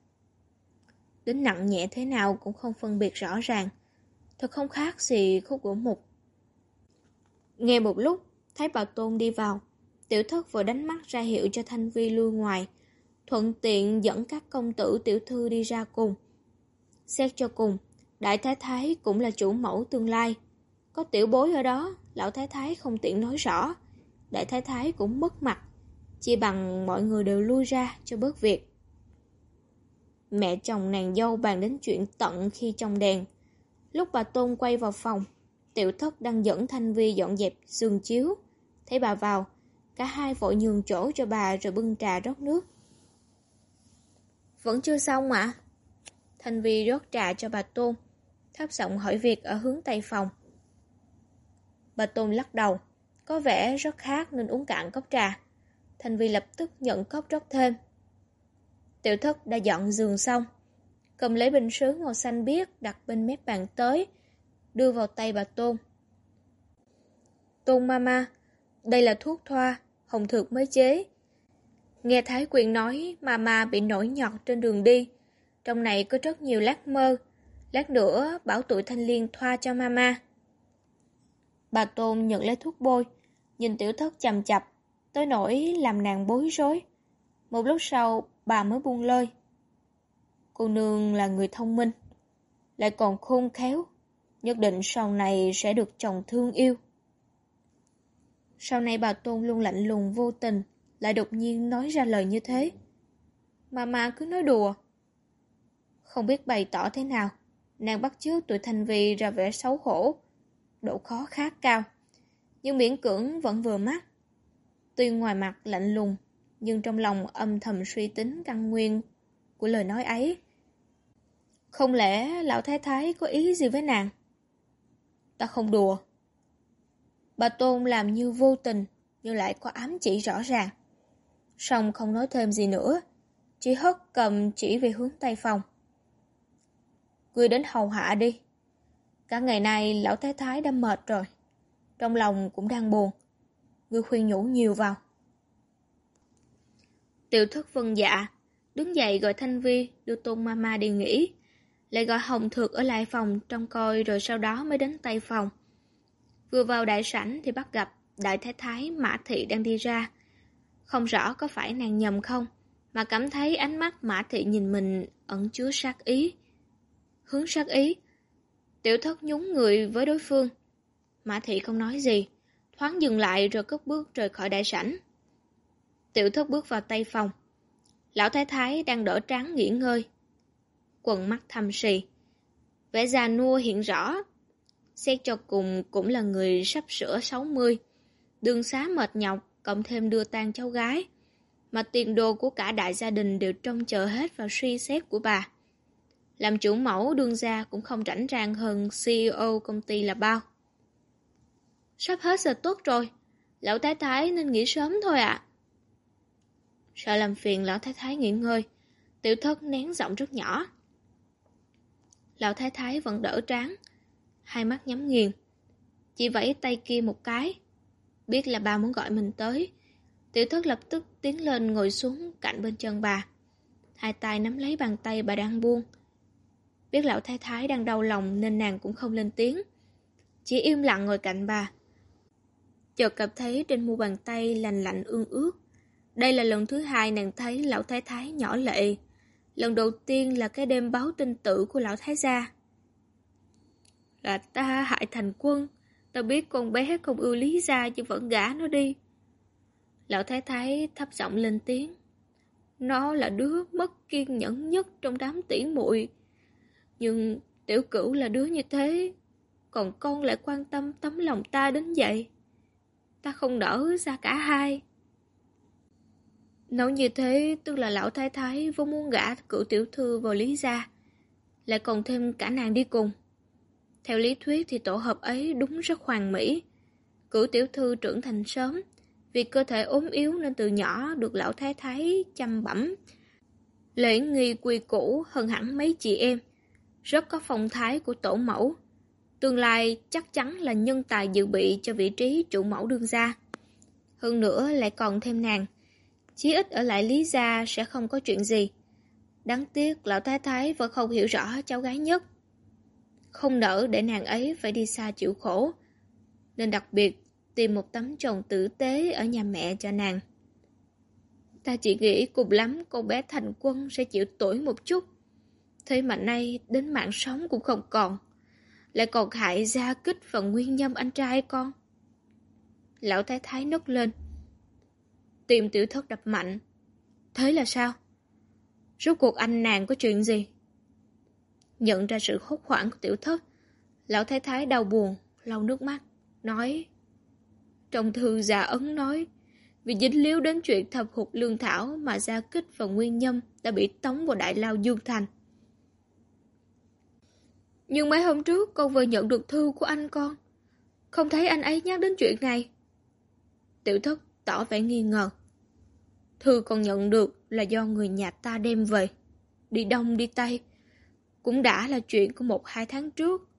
Đến nặng nhẹ thế nào cũng không phân biệt rõ ràng, thật không khác gì khúc gỗ mục. Nghe một lúc, thấy bà Tôn đi vào, tiểu thất vừa đánh mắt ra hiệu cho Thanh Vi lui ngoài, thuận tiện dẫn các công tử tiểu thư đi ra cùng. Xét cho cùng, Đại Thái Thái cũng là chủ mẫu tương lai. Có tiểu bối ở đó, Lão Thái Thái không tiện nói rõ. Đại Thái Thái cũng mất mặt, chỉ bằng mọi người đều lui ra cho bớt việc. Mẹ chồng nàng dâu bàn đến chuyện tận khi trong đèn. Lúc bà Tôn quay vào phòng, tiểu thất đang dẫn Thanh Vi dọn dẹp giường chiếu. Thấy bà vào, cả hai vội nhường chỗ cho bà rồi bưng trà rót nước. Vẫn chưa xong ạ? Thanh Vi rót trà cho bà Tôn, thấp giọng hỏi việc ở hướng tây phòng. Bà Tôn lắc đầu, có vẻ rất khác nên uống cạn cốc trà. Thanh Vi lập tức nhận cốc rót thêm. Tiểu thất đã dọn giường xong, cầm lấy bình sứ màu xanh biếc đặt bên mép bàn tới, đưa vào tay bà Tôn. Tôn mama, đây là thuốc thoa, hồng thược mới chế. Nghe Thái Quyền nói mama bị nổi nhọt trên đường đi, trong này có rất nhiều lát mơ. Lát nữa bảo tụi thanh liên thoa cho mama. Bà Tôn nhận lấy thuốc bôi, nhìn tiểu thất chầm chập, tới nỗi làm nàng bối rối. Một lúc sau, bà mới buông lơi. Cô nương là người thông minh, lại còn khôn khéo, nhất định sau này sẽ được chồng thương yêu. Sau này bà Tôn luôn lạnh lùng vô tình, lại đột nhiên nói ra lời như thế. mà mà cứ nói đùa. Không biết bày tỏ thế nào, nàng bắt chước tuổi thành vì ra vẻ xấu hổ, độ khó khá cao, nhưng miễn cưỡng vẫn vừa mắt. Tuy ngoài mặt lạnh lùng, nhưng trong lòng âm thầm suy tính căn nguyên của lời nói ấy. Không lẽ lão thái thái có ý gì với nàng? Ta không đùa. Bà Tôn làm như vô tình, nhưng lại có ám chỉ rõ ràng. Xong không nói thêm gì nữa, chỉ hất cầm chỉ về hướng tây phòng. Ngươi đến hầu hạ đi. Cả ngày nay lão thái thái đã mệt rồi. trong lòng cũng đang buồn. Ngươi khuyên nhủ nhiều vào. Tiểu thất vân dạ, đứng dậy gọi Thanh Vi đưa Tôn Mama đi nghỉ. Lại gọi Hồng Thược ở lại phòng trong coi rồi sau đó mới đến Tây phòng. Vừa vào đại sảnh thì bắt gặp đại thái thái Mã Thị đang đi ra. Không rõ có phải nàng nhầm không, mà cảm thấy ánh mắt Mã Thị nhìn mình ẩn chứa sát ý. Hướng sát ý. Tiểu thất nhún người với đối phương. Mã Thị không nói gì, thoáng dừng lại rồi cất bước rời khỏi đại sảnh. Tiểu thất bước vào tây phòng. Lão thái thái đang đỡ tráng nghỉ ngơi. Quần mắt thâm sì. Vẻ già nua hiện rõ. Xét cho cùng cũng là người sắp sửa 60. Đường xá mệt nhọc, cộng thêm đưa tang cháu gái. Mà tiền đồ của cả đại gia đình đều trông chờ hết vào suy xét của bà. Làm chủ mẫu đương gia cũng không rảnh ràng hơn CEO công ty là bao. Sắp hết giờ tốt rồi, lão thái thái nên nghỉ sớm thôi ạ. Sợ làm phiền lão thái thái nghỉ ngơi, tiểu thất nén giọng rất nhỏ. Lão thái thái vẫn đỡ tráng, hai mắt nhắm nghiền. Chỉ vẫy tay kia một cái, biết là bà muốn gọi mình tới. Tiểu thất lập tức tiến lên ngồi xuống cạnh bên chân bà. Hai tay nắm lấy bàn tay bà đang buông. Biết lão thái thái đang đau lòng nên nàng cũng không lên tiếng. Chỉ im lặng ngồi cạnh bà. Chợt cảm thấy trên mu bàn tay lành lạnh ương ướt. Đây là lần thứ hai nàng thấy lão thái thái nhỏ lệ. Lần đầu tiên là cái đêm báo tin tử của lão thái gia. Là ta hại thành quân. Ta biết con bé không ưu lý gia chứ vẫn gả nó đi. Lão thái thái thấp giọng lên tiếng. Nó là đứa mất kiên nhẫn nhất trong đám tỷ muội Nhưng tiểu cửu là đứa như thế. Còn con lại quan tâm tấm lòng ta đến vậy. Ta không nỡ ra cả hai. Nói như thế tức là lão thái thái vô muốn gả cựu tiểu thư vào lý gia, lại còn thêm cả nàng đi cùng. Theo lý thuyết thì tổ hợp ấy đúng rất hoàn mỹ. Cửu tiểu thư trưởng thành sớm, vì cơ thể ốm yếu nên từ nhỏ được lão thái thái chăm bẩm. Lễ nghi quy củ hơn hẳn mấy chị em, rất có phong thái của tổ mẫu. Tương lai chắc chắn là nhân tài dự bị cho vị trí chủ mẫu đương gia. Hơn nữa lại còn thêm nàng, chí ít ở lại Lý Gia sẽ không có chuyện gì. Đáng tiếc lão thái thái vẫn không hiểu rõ cháu gái nhất. Không nỡ để nàng ấy phải đi xa chịu khổ, nên đặc biệt tìm một tấm chồng tử tế ở nhà mẹ cho nàng. Ta chỉ nghĩ cùng lắm cô bé thành quân sẽ chịu tuổi một chút. Thế mà nay đến mạng sống cũng không còn. Lại còn hại gia kích và nguyên nhâm anh trai con. Lão thái thái nấc lên. Tìm tiểu thất đập mạnh. Thế là sao? Rốt cuộc anh nàng có chuyện gì? Nhận ra sự hốt hoảng của tiểu thất, lão thái thái đau buồn, lau nước mắt, nói Trong thư già ấn nói, vì dính líu đến chuyện thập hụt lương thảo mà Gia Kích và Nguyên Nhâm đã bị tống vào Đại Lao Dương Thành. Nhưng mấy hôm trước con vừa nhận được thư của anh con, không thấy anh ấy nhắc đến chuyện này. Tiểu thất tỏ vẻ nghi ngờ. Thư còn nhận được là do người nhà ta đem về. Đi đông đi tây. Cũng đã là chuyện của một hai tháng trước.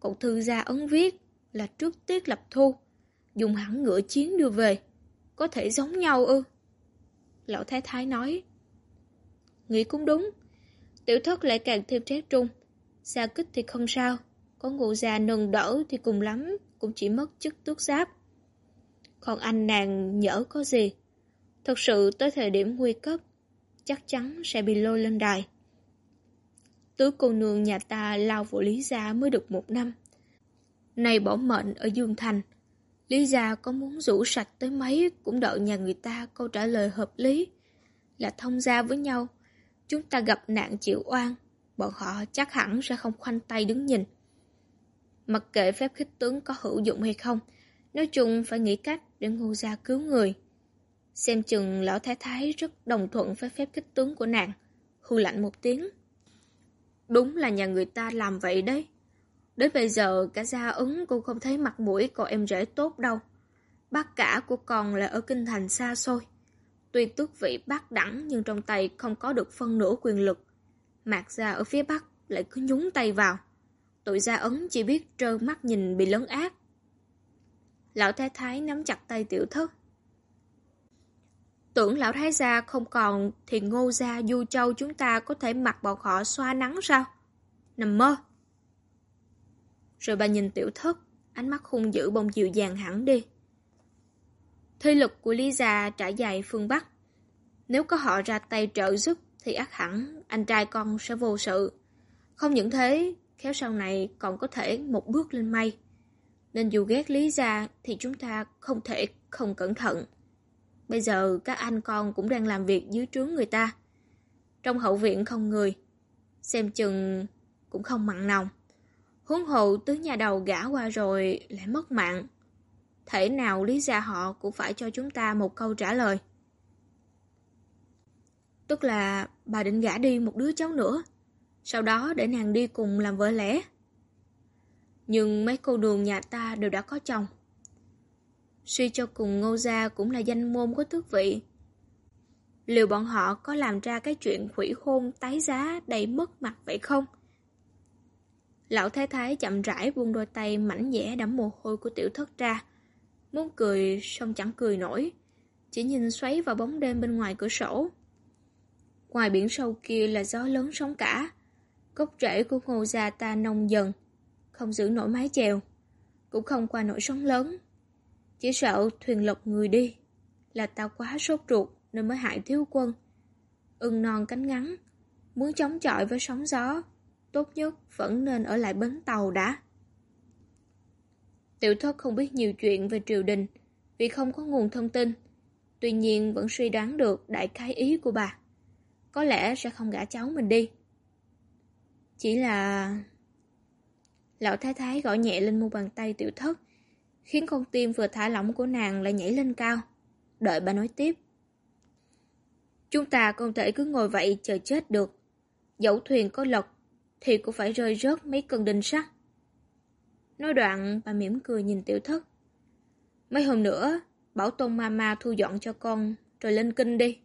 Cậu thư ra ấn viết là trước tiết lập thu. Dùng hẳn ngựa chiến đưa về. Có thể giống nhau ư? Lão Thái Thái nói. Nghĩ cũng đúng. Tiểu thất lại càng thêm trái trung. Xa kích thì không sao. Có ngụ già nâng đỡ thì cùng lắm. Cũng chỉ mất chức tước giáp. Còn anh nàng nhỡ có gì Thật sự tới thời điểm nguy cấp, chắc chắn sẽ bị lôi lên đài. Tứ cô nương nhà ta lao vào Lý Gia mới được một năm. Này bỏ mệnh ở Dương Thành, Lý Gia có muốn rủ sạch tới mấy cũng đợi nhà người ta câu trả lời hợp lý. Là thông gia với nhau, chúng ta gặp nạn chịu oan, bọn họ chắc hẳn sẽ không khoanh tay đứng nhìn. Mặc kệ phép khích tướng có hữu dụng hay không, nói chung phải nghĩ cách để ngô gia cứu người. Xem chừng lão thái thái rất đồng thuận với phép kích tướng của nàng. Hư lạnh một tiếng. Đúng là nhà người ta làm vậy đấy. Đến bây giờ, cả gia ứng cũng không thấy mặt mũi cậu em rể tốt đâu. Bác cả của con là ở kinh thành xa xôi. Tuy tước vị bác đẳng, nhưng trong tay không có được phân nửa quyền lực. Mạc gia ở phía bắc lại cứ nhúng tay vào. Tụi gia ấn chỉ biết trơ mắt nhìn bị lấn ác. Lão thái thái nắm chặt tay tiểu thất. Tưởng lão thái gia không còn thì ngô gia du châu chúng ta có thể mặc bọn họ xoa nắng sao? Nằm mơ. Rồi bà nhìn tiểu thất, ánh mắt hung dữ bông dịu dàng hẳn đi. Thi lực của Lý Gia trải dài phương Bắc. Nếu có họ ra tay trợ giúp thì ác hẳn anh trai con sẽ vô sự. Không những thế, khéo sau này còn có thể một bước lên mây. Nên dù ghét Lý Gia thì chúng ta không thể không cẩn thận. Bây giờ các anh con cũng đang làm việc dưới trướng người ta. Trong hậu viện không người. Xem chừng cũng không mặn nồng. Huống hồ tứ nhà đầu gã qua rồi lại mất mạng. Thể nào lý ra họ cũng phải cho chúng ta một câu trả lời. Tức là bà định gả đi một đứa cháu nữa. Sau đó để nàng đi cùng làm vợ lẽ. Nhưng mấy cô đường nhà ta đều đã có chồng. Suy cho cùng ngô gia cũng là danh môn có tước vị. Liệu bọn họ có làm ra cái chuyện hủy hôn tái giá đầy mất mặt vậy không? Lão thái thái chậm rãi buông đôi tay mảnh dẻ đẫm mồ hôi của tiểu thất ra. Muốn cười, xong chẳng cười nổi. Chỉ nhìn xoáy vào bóng đêm bên ngoài cửa sổ. Ngoài biển sâu kia là gió lớn sóng cả. Cốc rễ của ngô gia ta nông dần. Không giữ nổi mái chèo. Cũng không qua nổi sóng lớn. Chỉ sợ thuyền lật người đi. Là tao quá sốt ruột nên mới hại thiếu quân. Ưng non cánh ngắn. Muốn chống chọi với sóng gió tốt nhất vẫn nên ở lại bến tàu đã. Tiểu thất không biết nhiều chuyện về triều đình vì không có nguồn thông tin. Tuy nhiên vẫn suy đoán được đại khái ý của bà. Có lẽ sẽ không gả cháu mình đi. Chỉ là... Lão thái thái gõ nhẹ lên mu bàn tay tiểu thất, khiến con tim vừa thả lỏng của nàng lại nhảy lên cao. Đợi bà nói tiếp. Chúng ta không thể cứ ngồi vậy chờ chết được. Dẫu thuyền có lật thì cũng phải rơi rớt mấy cân đinh sắt. Nói đoạn, bà mỉm cười nhìn tiểu thất. Mấy hôm nữa, bảo tôn mama thu dọn cho con, rồi lên kinh đi.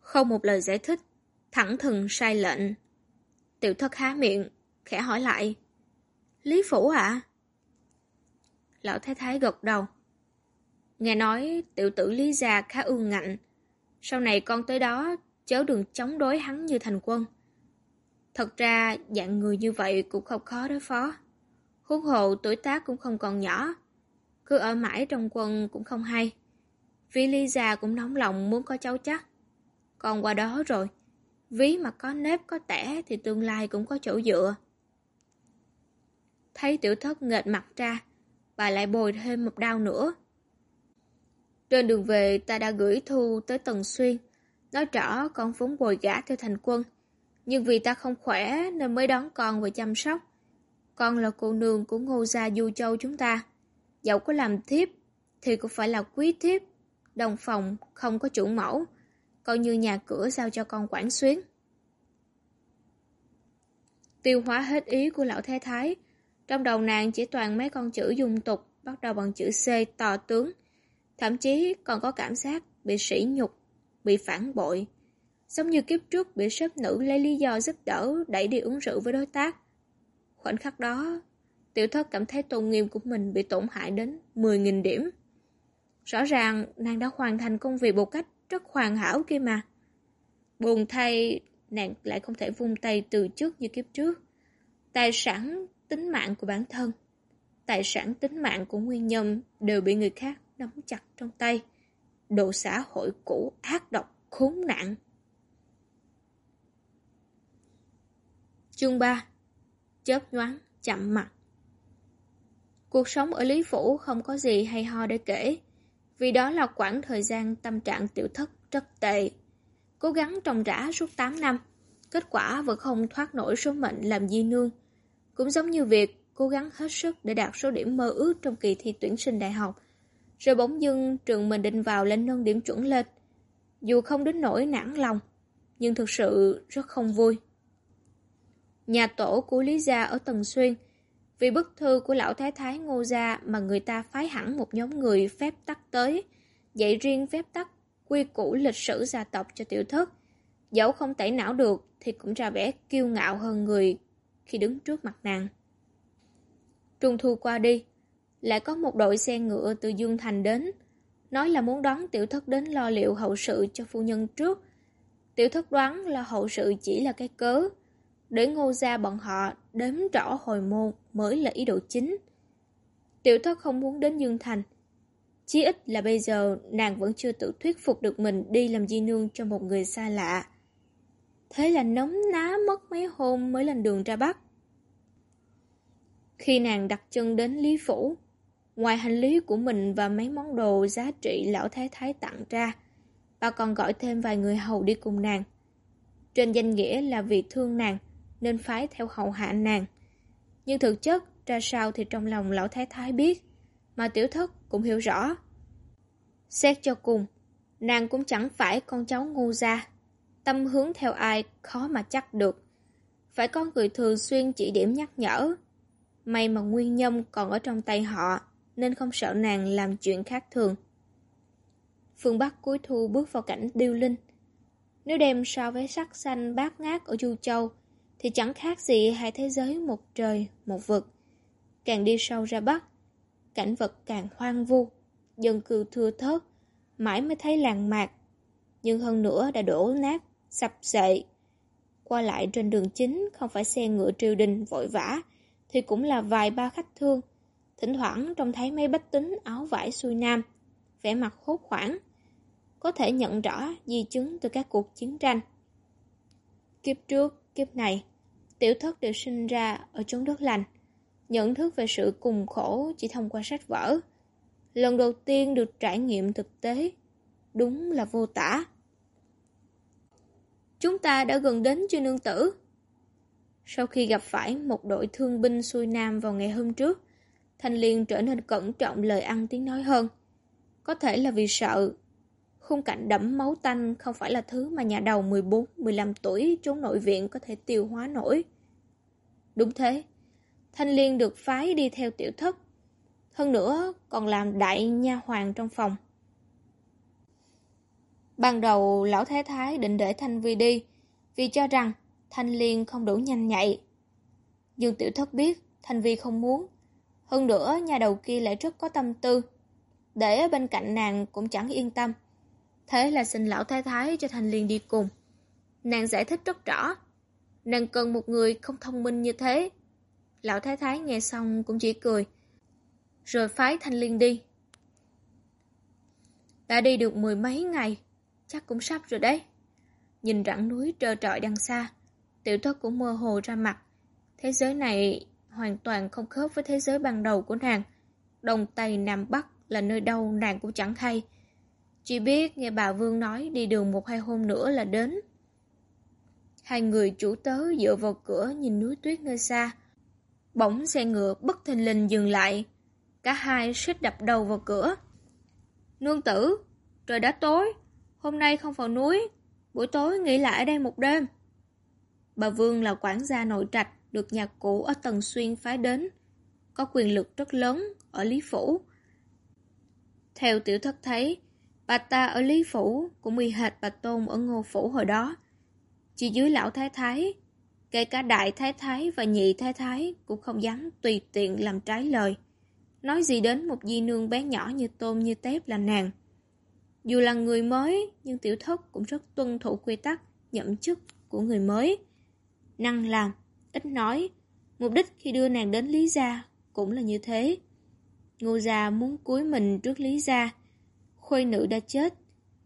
Không một lời giải thích, thẳng thừng sai lệnh. Tiểu thất há miệng, khẽ hỏi lại. Lý phủ ạ? Lão thái thái gật đầu. Nghe nói tiểu tử Lý Gia khá ương ngạnh. Sau này con tới đó, chớ đừng chống đối hắn như thành quân. Thật ra, dạng người như vậy cũng không khó đối phó. Huống hồ tuổi tác cũng không còn nhỏ. Cứ ở mãi trong quân cũng không hay. Vì Ly gia cũng nóng lòng muốn có cháu chắc. Còn qua đó rồi, ví mà có nếp có tẻ thì tương lai cũng có chỗ dựa. Thấy tiểu thất nghệt mặt ra, và lại bồi thêm một đau nữa. Trên đường về ta đã gửi thu tới Tần Xuyên, nói rõ con vốn bồi gã theo thành quân. Nhưng vì ta không khỏe nên mới đón con về chăm sóc. Con là cô nương của ngô gia Du Châu chúng ta. Dẫu có làm thiếp thì cũng phải là quý thiếp. Đồng phòng không có chủ mẫu. Coi như nhà cửa giao cho con quản xuyến. Tiêu hóa hết ý của lão thái thái. Trong đầu nàng chỉ toàn mấy con chữ dung tục bắt đầu bằng chữ C to tướng. Thậm chí còn có cảm giác bị sỉ nhục, bị phản bội, Giống như kiếp trước bị sếp nữ lấy lý do giúp đỡ đẩy đi uống rượu với đối tác. Khoảnh khắc đó, tiểu thất cảm thấy tôn nghiêm của mình bị tổn hại đến 10.000 điểm. Rõ ràng nàng đã hoàn thành công việc một cách rất hoàn hảo kia mà. Buồn thay, nàng lại không thể vung tay từ trước như kiếp trước. Tài sản, tính mạng của bản thân, tài sản tính mạng của nguyên nhân đều bị người khác nắm chặt trong tay. Độ xã hội cũ ác độc, khốn nạn. Chương 3 Chớp nhoáng, chậm mặt Cuộc sống ở Lý Phủ không có gì hay ho để kể, vì đó là quãng thời gian tâm trạng tiểu thất rất tệ. Cố gắng trồng rã suốt 8 năm, kết quả vẫn không thoát nổi số mệnh làm di nương. Cũng giống như việc cố gắng hết sức để đạt số điểm mơ ước trong kỳ thi tuyển sinh đại học, rồi bỗng dưng trường mình định vào lên nâng điểm chuẩn lên. Dù không đến nỗi nản lòng, nhưng thực sự rất không vui nhà tổ của Lý Gia ở Tần Xuyên. Vì bức thư của lão thái thái Ngô Gia mà người ta phái hẳn một nhóm người phép tắc tới, dạy riêng phép tắc quy củ lịch sử gia tộc cho tiểu thất. Dẫu không tẩy não được thì cũng ra vẻ kiêu ngạo hơn người khi đứng trước mặt nàng. Trung thu qua đi, lại có một đội xe ngựa từ Dương Thành đến, nói là muốn đón tiểu thất đến lo liệu hậu sự cho phu nhân trước. Tiểu thất đoán là hậu sự chỉ là cái cớ, để ngô gia bọn họ đếm rõ hồi môn mới là ý đồ chính. Tiểu thất không muốn đến Dương Thành. Chí ít là bây giờ nàng vẫn chưa tự thuyết phục được mình đi làm di nương cho một người xa lạ. Thế là nóng ná mất mấy hôm mới lên đường ra Bắc. Khi nàng đặt chân đến Lý Phủ, ngoài hành lý của mình và mấy món đồ giá trị lão thái thái tặng ra, bà còn gọi thêm vài người hầu đi cùng nàng. Trên danh nghĩa là vì thương nàng, nên phái theo hậu hạ nàng. Nhưng thực chất, ra sao thì trong lòng lão thái thái biết, mà tiểu thất cũng hiểu rõ. Xét cho cùng, nàng cũng chẳng phải con cháu ngu gia. Tâm hướng theo ai khó mà chắc được. Phải có người thường xuyên chỉ điểm nhắc nhở. May mà nguyên nhân còn ở trong tay họ, nên không sợ nàng làm chuyện khác thường. Phương Bắc cuối thu bước vào cảnh điêu linh. Nếu đem so với sắc xanh bát ngát ở Du Châu, thì chẳng khác gì hai thế giới một trời, một vực. Càng đi sâu ra Bắc, cảnh vật càng hoang vu, dân cư thưa thớt, mãi mới thấy làng mạc. Nhưng hơn nữa đã đổ nát, sập sệ. Qua lại trên đường chính không phải xe ngựa triều đình vội vã, thì cũng là vài ba khách thương. Thỉnh thoảng trông thấy mấy bách tính áo vải xuôi nam, vẻ mặt hốt hoảng. Có thể nhận rõ di chứng từ các cuộc chiến tranh. Kiếp trước, kiếp này, tiểu thất đều sinh ra ở chốn đất lành. Nhận thức về sự cùng khổ chỉ thông qua sách vở. Lần đầu tiên được trải nghiệm thực tế, đúng là vô tả. Chúng ta đã gần đến chưa nương tử? Sau khi gặp phải một đội thương binh xuôi nam vào ngày hôm trước, Thanh Liên trở nên cẩn trọng lời ăn tiếng nói hơn. Có thể là vì sợ. Khung cảnh đẫm máu tanh không phải là thứ mà nhà đầu 14-15 tuổi trốn nội viện có thể tiêu hóa nổi. Đúng thế, Thanh Liên được phái đi theo tiểu thất. Hơn nữa còn làm đại nha hoàng trong phòng. Ban đầu lão thái thái định để Thanh Vi đi, vì cho rằng Thanh Liên không đủ nhanh nhạy. Dương Tiểu Thất biết Thanh Vi không muốn. Hơn nữa nhà đầu kia lại rất có tâm tư. Để ở bên cạnh nàng cũng chẳng yên tâm. Thế là xin lão thái thái cho Thanh Liên đi cùng. Nàng giải thích rất rõ. Nàng cần một người không thông minh như thế. Lão thái thái nghe xong cũng chỉ cười. Rồi phái Thanh Liên đi. Đã đi được mười mấy ngày, chắc cũng sắp rồi đấy. Nhìn rặng núi trơ trọi đằng xa, tiểu thất cũng mơ hồ ra mặt. Thế giới này hoàn toàn không khớp với thế giới ban đầu của nàng. Đông Tây Nam Bắc là nơi đâu nàng cũng chẳng hay. Chỉ biết nghe bà Vương nói đi đường một hai hôm nữa là đến. Hai người chủ tớ dựa vào cửa nhìn núi tuyết nơi xa. Bỗng xe ngựa bất thình lình dừng lại. Cả hai suýt đập đầu vào cửa. Nương tử, trời đã tối, hôm nay không vào núi, buổi tối nghỉ lại ở đây một đêm. Bà Vương là quản gia nội trạch, được nhà cũ ở Tần Xuyên phái đến, có quyền lực rất lớn ở Lý Phủ. Theo tiểu thất thấy, bà ta ở Lý Phủ cũng y hệt bà Tôn ở Ngô Phủ hồi đó. Chỉ dưới lão thái thái, kể cả đại thái thái và nhị thái thái cũng không dám tùy tiện làm trái lời. Nói gì đến một di nương bé nhỏ như tôm như tép là nàng. Dù là người mới, nhưng tiểu thất cũng rất tuân thủ quy tắc nhậm chức của người mới. Năng làm, ít nói, mục đích khi đưa nàng đến Lý Gia cũng là như thế. Ngô Gia muốn cúi mình trước Lý Gia. Khuê nữ đã chết,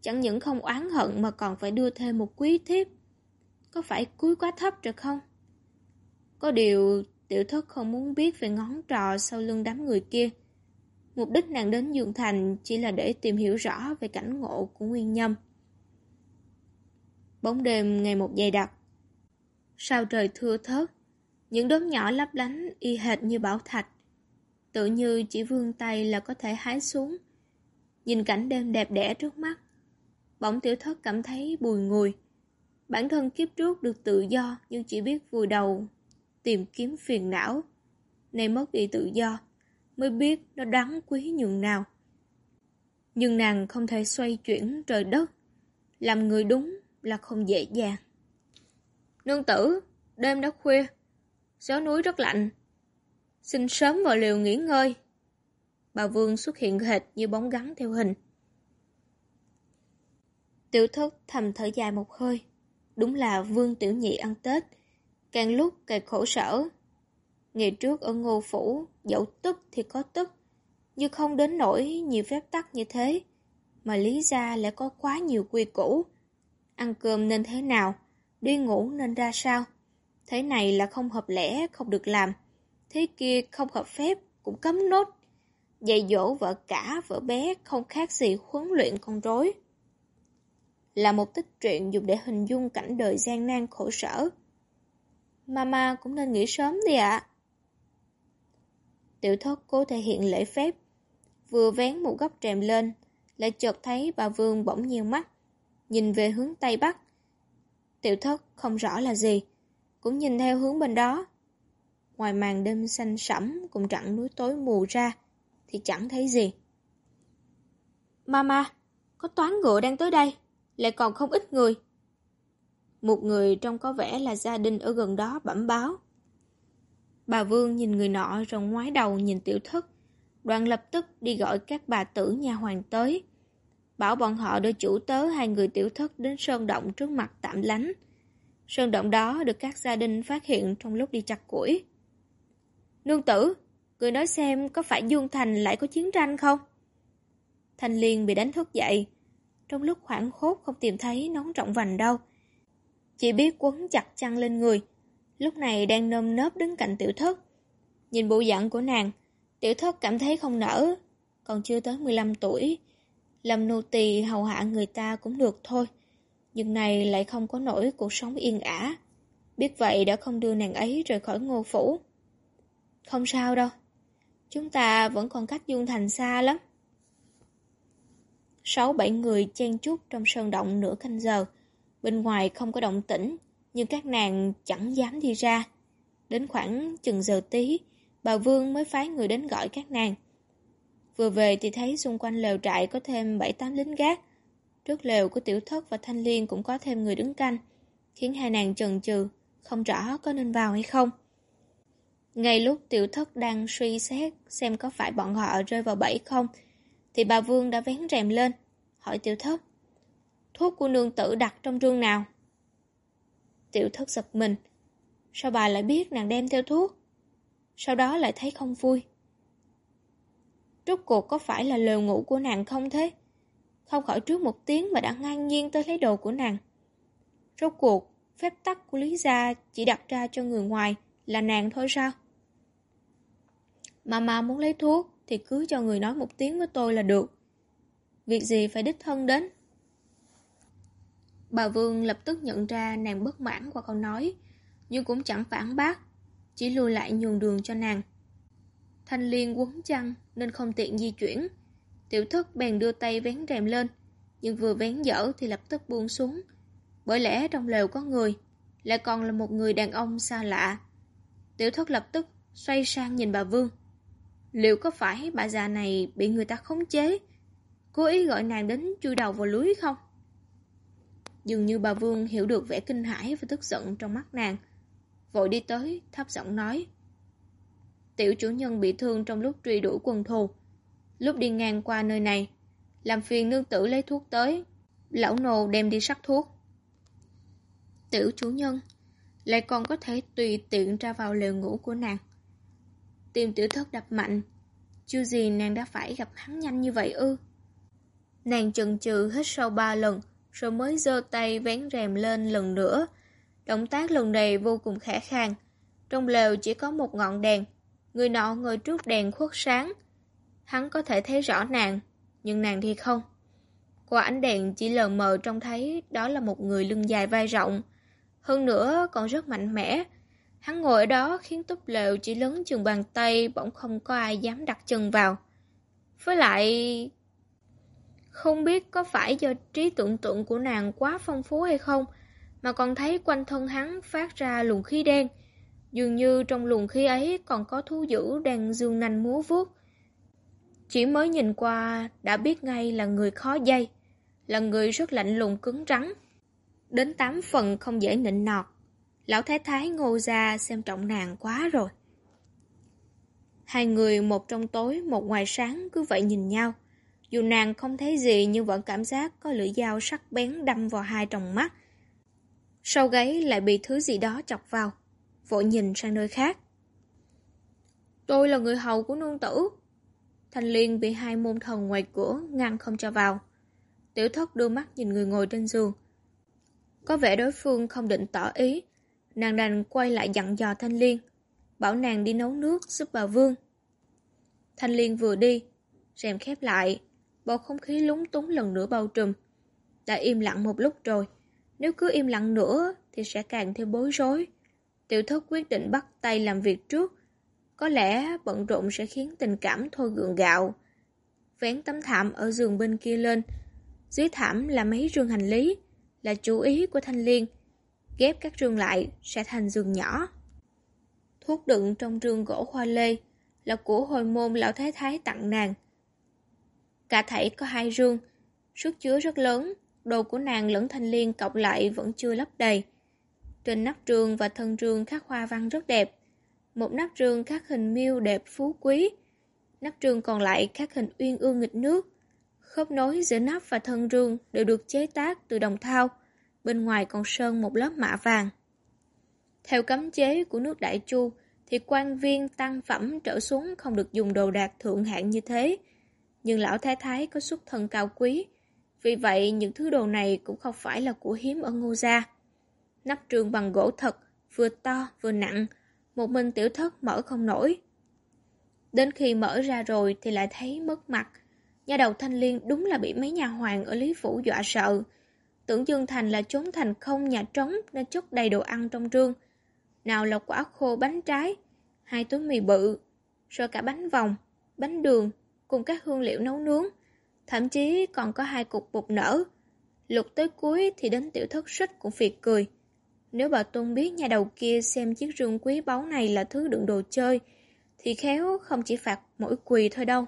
chẳng những không oán hận mà còn phải đưa thêm một quý thiếp. Có phải cúi quá thấp rồi không? Có điều tiểu thất không muốn biết về ngón trò sau lưng đám người kia. Mục đích nàng đến Dương Thành chỉ là để tìm hiểu rõ về cảnh ngộ của Nguyên Nhâm. Bóng đêm ngày một dày đặc. Sao trời thưa thớt, những đốm nhỏ lấp lánh y hệt như bảo thạch. Tự như chỉ vươn tay là có thể hái xuống. Nhìn cảnh đêm đẹp đẽ trước mắt, bỗng tiểu thất cảm thấy bùi ngùi. Bản thân kiếp trước được tự do nhưng chỉ biết vùi đầu, tìm kiếm phiền não. Nay mất đi tự do, mới biết nó đáng quý nhường nào. Nhưng nàng không thể xoay chuyển trời đất, làm người đúng là không dễ dàng. Nương tử, đêm đã khuya, gió núi rất lạnh, xin sớm vào liều nghỉ ngơi. bà Vương xuất hiện hệt như bóng gắn theo hình. Tiểu thất thầm thở dài một hơi. Đúng là Vương Tiểu Nhị ăn Tết, càng lúc càng khổ sở. Ngày trước ở Ngô Phủ, dẫu tức thì có tức, nhưng không đến nỗi nhiều phép tắc như thế, mà lý ra lại có quá nhiều quy củ. Ăn cơm nên thế nào, đi ngủ nên ra sao. Thế này là không hợp lẽ, không được làm. Thế kia không hợp phép, cũng cấm nốt. Dạy dỗ vợ cả, vợ bé không khác gì huấn luyện con rối. Là một tích truyện dùng để hình dung cảnh đời gian nan khổ sở. Mama cũng nên nghỉ sớm đi ạ. Tiểu thất cố thể hiện lễ phép, vừa vén một góc trèm lên, lại chợt thấy bà Vương bỗng nhiều mắt, nhìn về hướng Tây Bắc. Tiểu thất không rõ là gì, cũng nhìn theo hướng bên đó. Ngoài màn đêm xanh sẫm cùng trận núi tối mù ra, thì chẳng thấy gì. Mama, có toán ngựa đang tới đây, lại còn không ít người. Một người trông có vẻ là gia đình ở gần đó bẩm báo. Bà Vương nhìn người nọ rồi ngoái đầu nhìn tiểu thất, đoàn lập tức đi gọi các bà tử nhà hoàng tới. Bảo bọn họ đưa chủ tớ hai người tiểu thất đến sơn động trước mặt tạm lánh. Sơn động đó được các gia đình phát hiện trong lúc đi chặt củi. Nương tử, người nói xem có phải Dương Thành lại có chiến tranh không? Thanh Liên bị đánh thức dậy. Trong lúc khoảng khốt không tìm thấy nón trọng vành đâu. Chỉ biết quấn chặt chăn lên người. Lúc này đang nơm nớp đứng cạnh tiểu thất. Nhìn bộ dạng của nàng, tiểu thất cảm thấy không nở. Còn chưa tới 15 tuổi. Làm nô tỳ hầu hạ người ta cũng được thôi. Nhưng này lại không có nổi cuộc sống yên ả. Biết vậy đã không đưa nàng ấy rời khỏi ngô phủ. Không sao đâu. Chúng ta vẫn còn cách dung Thành xa lắm. Sáu bảy người chen chúc trong sơn động nửa canh giờ. Bên ngoài không có động tĩnh, nhưng các nàng chẳng dám đi ra. Đến khoảng chừng giờ tí, bà Vương mới phái người đến gọi các nàng. Vừa về thì thấy xung quanh lều trại có thêm bảy tám lính gác. Trước lều của Tiểu Thất và Thanh Liên cũng có thêm người đứng canh, khiến hai nàng chần chừ, không rõ có nên vào hay không. Ngay lúc Tiểu Thất đang suy xét xem có phải bọn họ rơi vào bẫy không, thì bà Vương đã vén rèm lên, hỏi Tiểu Thất. Thuốc của nương tử đặt trong rương nào? Tiểu Thất giật mình. Sao bà lại biết nàng đem theo thuốc? Sau đó lại thấy không vui. Rốt cuộc có phải là lều ngủ của nàng không thế? Không khỏi trước một tiếng mà đã ngang nhiên tới lấy đồ của nàng. Rốt cuộc, phép tắc của Lý Gia chỉ đặt ra cho người ngoài là nàng thôi sao? Mà mà muốn lấy thuốc thì cứ cho người nói một tiếng với tôi là được. Việc gì phải đích thân đến? Bà Vương lập tức nhận ra nàng bất mãn qua câu nói, nhưng cũng chẳng phản bác, chỉ lùi lại nhường đường cho nàng. Thanh Liên quấn chăn nên không tiện di chuyển. Tiểu thất bèn đưa tay vén rèm lên, nhưng vừa vén dở thì lập tức buông xuống. Bởi lẽ trong lều có người, lại còn là một người đàn ông xa lạ. Tiểu thất lập tức xoay sang nhìn bà Vương. Liệu có phải bà già này bị người ta khống chế, cố ý gọi nàng đến chui đầu vào lưới không? Dường như bà Vương hiểu được vẻ kinh hãi và tức giận trong mắt nàng. Vội đi tới, thấp giọng nói. Tiểu chủ nhân bị thương trong lúc truy đuổi quân thù. Lúc đi ngang qua nơi này, làm phiền nương tử lấy thuốc tới. Lão nô đem đi sắc thuốc. Tiểu chủ nhân lại còn có thể tùy tiện ra vào lều ngủ của nàng. Tim tiểu thất đập mạnh, chưa gì nàng đã phải gặp hắn nhanh như vậy ư. Nàng chần chừ hết sau ba lần, rồi mới giơ tay vén rèm lên lần nữa. Động tác lần này vô cùng khả khang. Trong lều chỉ có một ngọn đèn, người nọ ngồi trước đèn khuất sáng. Hắn có thể thấy rõ nàng, nhưng nàng thì không. Qua ánh đèn chỉ lờ mờ trông thấy đó là một người lưng dài vai rộng. Hơn nữa còn rất mạnh mẽ. Hắn ngồi ở đó khiến túp lều chỉ lớn chừng bàn tay bỗng không có ai dám đặt chân vào. Với lại không biết có phải do trí tưởng tượng của nàng quá phong phú hay không, mà còn thấy quanh thân hắn phát ra luồng khí đen. Dường như trong luồng khí ấy còn có thú dữ đang dương nanh múa vuốt. Chỉ mới nhìn qua đã biết ngay là người khó dây, là người rất lạnh lùng cứng rắn. Đến tám phần không dễ nịnh nọt. Lão Thái Thái ngô ra xem trọng nàng quá rồi. Hai người một trong tối, một ngoài sáng cứ vậy nhìn nhau. Dù nàng không thấy gì nhưng vẫn cảm giác có lưỡi dao sắc bén đâm vào hai tròng mắt. Sau gáy lại bị thứ gì đó chọc vào, vội nhìn sang nơi khác. Tôi là người hầu của nương tử. Thanh Liên bị hai môn thần ngoài cửa ngăn không cho vào. Tiểu thất đưa mắt nhìn người ngồi trên giường. Có vẻ đối phương không định tỏ ý. Nàng đành quay lại dặn dò Thanh Liên. Bảo nàng đi nấu nước giúp bà Vương. Thanh Liên vừa đi, rèm khép lại, bầu không khí lúng túng lần nữa bao trùm. Đã im lặng một lúc rồi, nếu cứ im lặng nữa thì sẽ càng thêm bối rối. Tiểu thất quyết định bắt tay làm việc trước. Có lẽ bận rộn sẽ khiến tình cảm thôi gượng gạo. Vén tấm thảm ở giường bên kia lên. Dưới thảm là mấy rương hành lý, là chú ý của Thanh Liên. Ghép các rương lại sẽ thành giường nhỏ. Thuốc đựng trong rương gỗ hoa lê là của hồi môn lão thái thái tặng nàng. Cả thảy có hai rương, sức chứa rất lớn, đồ của nàng lẫn thanh liên cọc lại vẫn chưa lấp đầy. Trên nắp rương và thân rương khắc hoa văn rất đẹp. Một nắp rương khắc hình miêu đẹp phú quý. Nắp rương còn lại khắc hình uyên ương nghịch nước. Khớp nối giữa nắp và thân rương đều được chế tác từ đồng thau. Bên ngoài còn sơn một lớp mạ vàng. Theo cấm chế của nước Đại Chu, thì quan viên tăng phẩm trở xuống không được dùng đồ đạc thượng hạng như thế. Nhưng lão thái thái có xuất thân cao quý, vì vậy những thứ đồ này cũng không phải là của hiếm ở ngô gia. Nắp trường bằng gỗ thật, vừa to vừa nặng, một mình tiểu thất mở không nổi. Đến khi mở ra rồi thì lại thấy mất mặt. Nhà đầu thanh liên đúng là bị mấy nhà hoàng ở Lý Phủ dọa sợ. Tưởng Dương Thành là trốn thành không nhà trống nên chất đầy đồ ăn trong rương. Nào là quả khô bánh trái, hai túi mì bự, rồi cả bánh vòng, bánh đường, cùng các hương liệu nấu nướng. Thậm chí còn có hai cục bột nở. Lục tới cuối thì đến tiểu thất xích cũng phiệt cười. Nếu bà Tôn biết nhà đầu kia xem chiếc rương quý báu này là thứ đựng đồ chơi, thì khéo không chỉ phạt mỗi quỳ thôi đâu.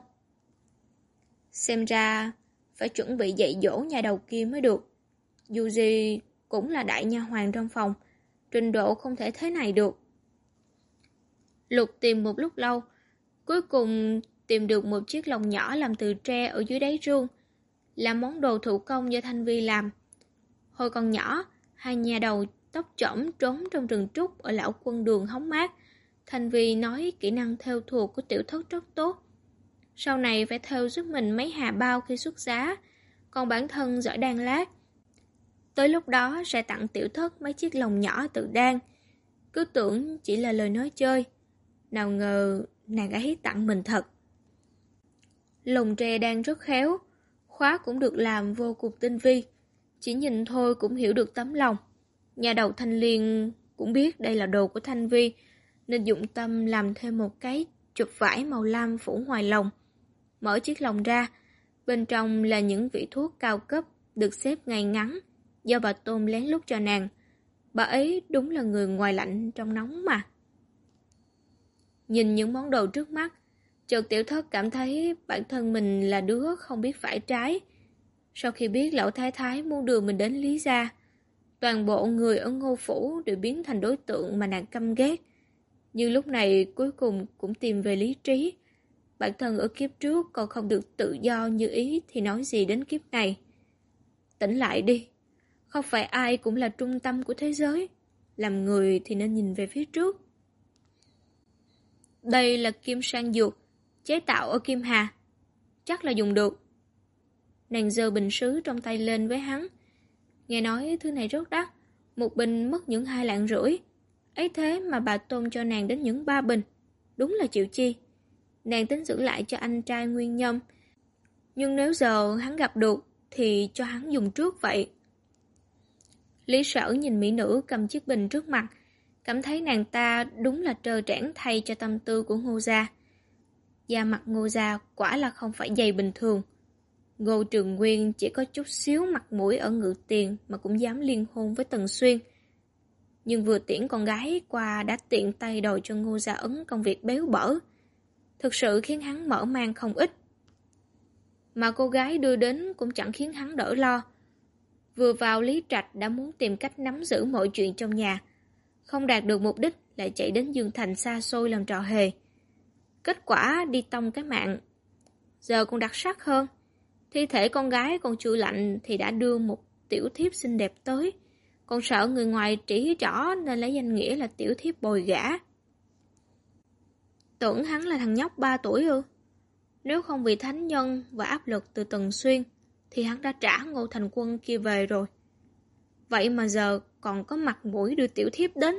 Xem ra, phải chuẩn bị dạy dỗ nhà đầu kia mới được. Dù gì, cũng là đại nha hoàng trong phòng, trình độ không thể thế này được. Lục tìm một lúc lâu, cuối cùng tìm được một chiếc lồng nhỏ làm từ tre ở dưới đáy ruông là món đồ thủ công do Thanh Vi làm. Hồi còn nhỏ, hai nhà đầu tóc chỏm trốn trong rừng trúc ở lão quân đường hóng mát. Thanh Vi nói kỹ năng theo thuộc của tiểu thất rất tốt. Sau này phải theo giúp mình mấy hà bao khi xuất giá, còn bản thân giỏi đan lát. Tới lúc đó sẽ tặng tiểu thất mấy chiếc lồng nhỏ tự đan. Cứ tưởng chỉ là lời nói chơi. Nào ngờ nàng ấy tặng mình thật. Lồng tre đang rất khéo, khóa cũng được làm vô cùng tinh vi. Chỉ nhìn thôi cũng hiểu được tấm lòng. Nhà đầu Thanh Liên cũng biết đây là đồ của Thanh Vi, nên dụng tâm làm thêm một cái chụp vải màu lam phủ ngoài lồng. Mở chiếc lồng ra, bên trong là những vị thuốc cao cấp được xếp ngay ngắn, do bà Tôn lén lút cho nàng. Bà ấy đúng là người ngoài lạnh trong nóng mà. Nhìn những món đồ trước mắt, Trần tiểu thất cảm thấy bản thân mình là đứa không biết phải trái. Sau khi biết lão thái thái muốn đưa mình đến Lý Gia, toàn bộ người ở ngô phủ đều biến thành đối tượng mà nàng căm ghét. Nhưng lúc này cuối cùng cũng tìm về lý trí. Bản thân ở kiếp trước còn không được tự do như ý thì nói gì đến kiếp này. Tỉnh lại đi, không phải ai cũng là trung tâm của thế giới. Làm người thì nên nhìn về phía trước. Đây là kim sang dược, chế tạo ở Kim Hà. Chắc là dùng được. Nàng giơ bình sứ trong tay lên với hắn. Nghe nói thứ này rất đắt, một bình mất những hai lạng rưỡi. ấy thế mà bà tôn cho nàng đến những ba bình. Đúng là chịu chi. Nàng tính giữ lại cho anh trai nguyên nhâm. Nhưng nếu giờ hắn gặp được, thì cho hắn dùng trước vậy. Lý sở nhìn mỹ nữ cầm chiếc bình trước mặt, cảm thấy nàng ta đúng là trơ trẽn thay cho tâm tư của ngô gia. Da mặt ngô gia quả là không phải dày bình thường. Ngô Trường Nguyên chỉ có chút xíu mặt mũi ở ngự tiền mà cũng dám liên hôn với Tần Xuyên. Nhưng vừa tiễn con gái qua đã tiện tay đòi cho Ngô Gia Ấn công việc béo bở. Thực sự khiến hắn mở mang không ít. Mà cô gái đưa đến cũng chẳng khiến hắn đỡ lo. Vừa vào Lý Trạch đã muốn tìm cách nắm giữ mọi chuyện trong nhà. Không đạt được mục đích lại chạy đến Dương Thành xa xôi làm trò hề. Kết quả đi tông cái mạng. Giờ còn đặc sắc hơn. Thi thể con gái còn chưa lạnh thì đã đưa một tiểu thiếp xinh đẹp tới. Còn sợ người ngoài chỉ trỏ nên lấy danh nghĩa là tiểu thiếp bồi gã. Tưởng hắn là thằng nhóc 3 tuổi ư? Nếu không vì thánh nhân và áp lực từ Tần Xuyên, thì hắn đã trả Ngô Thành Quân kia về rồi. Vậy mà giờ còn có mặt mũi đưa tiểu thiếp đến.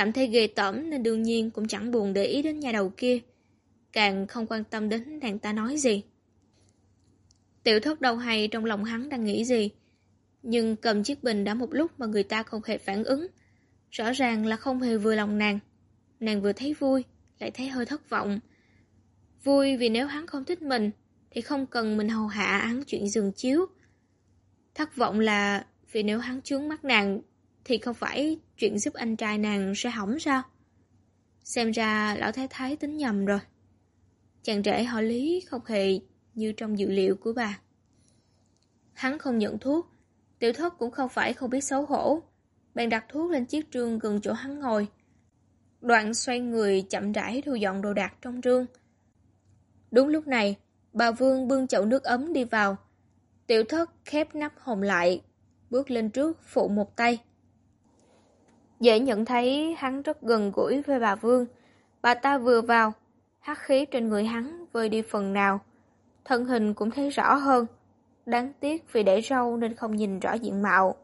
Cảm thấy ghê tởm nên đương nhiên cũng chẳng buồn để ý đến nhà đầu kia, càng không quan tâm đến nàng ta nói gì. Tiểu thất đầu hay trong lòng hắn đang nghĩ gì, nhưng cầm chiếc bình đã một lúc mà người ta không hề phản ứng. Rõ ràng là không hề vừa lòng nàng. Nàng vừa thấy vui, lại thấy hơi thất vọng. Vui vì nếu hắn không thích mình, thì không cần mình hầu hạ hắn chuyện giường chiếu. Thất vọng là vì nếu hắn chướng mắt nàng, thì không phải chuyện giúp anh trai nàng sẽ hỏng sao? Xem ra lão thái thái tính nhầm rồi. Chàng trẻ họ lý không hề như trong dự liệu của bà. Hắn không nhận thuốc, tiểu thất cũng không phải không biết xấu hổ. Bạn đặt thuốc lên chiếc trương gần chỗ hắn ngồi. Đoạn xoay người chậm rãi thu dọn đồ đạc trong trương. Đúng lúc này, bà Vương bưng chậu nước ấm đi vào. Tiểu thất khép nắp hồng lại, bước lên trước phụ một tay. Dễ nhận thấy hắn rất gần gũi với bà Vương. Bà ta vừa vào, hắc khí trên người hắn vơi đi phần nào. Thân hình cũng thấy rõ hơn. Đáng tiếc vì để râu nên không nhìn rõ diện mạo.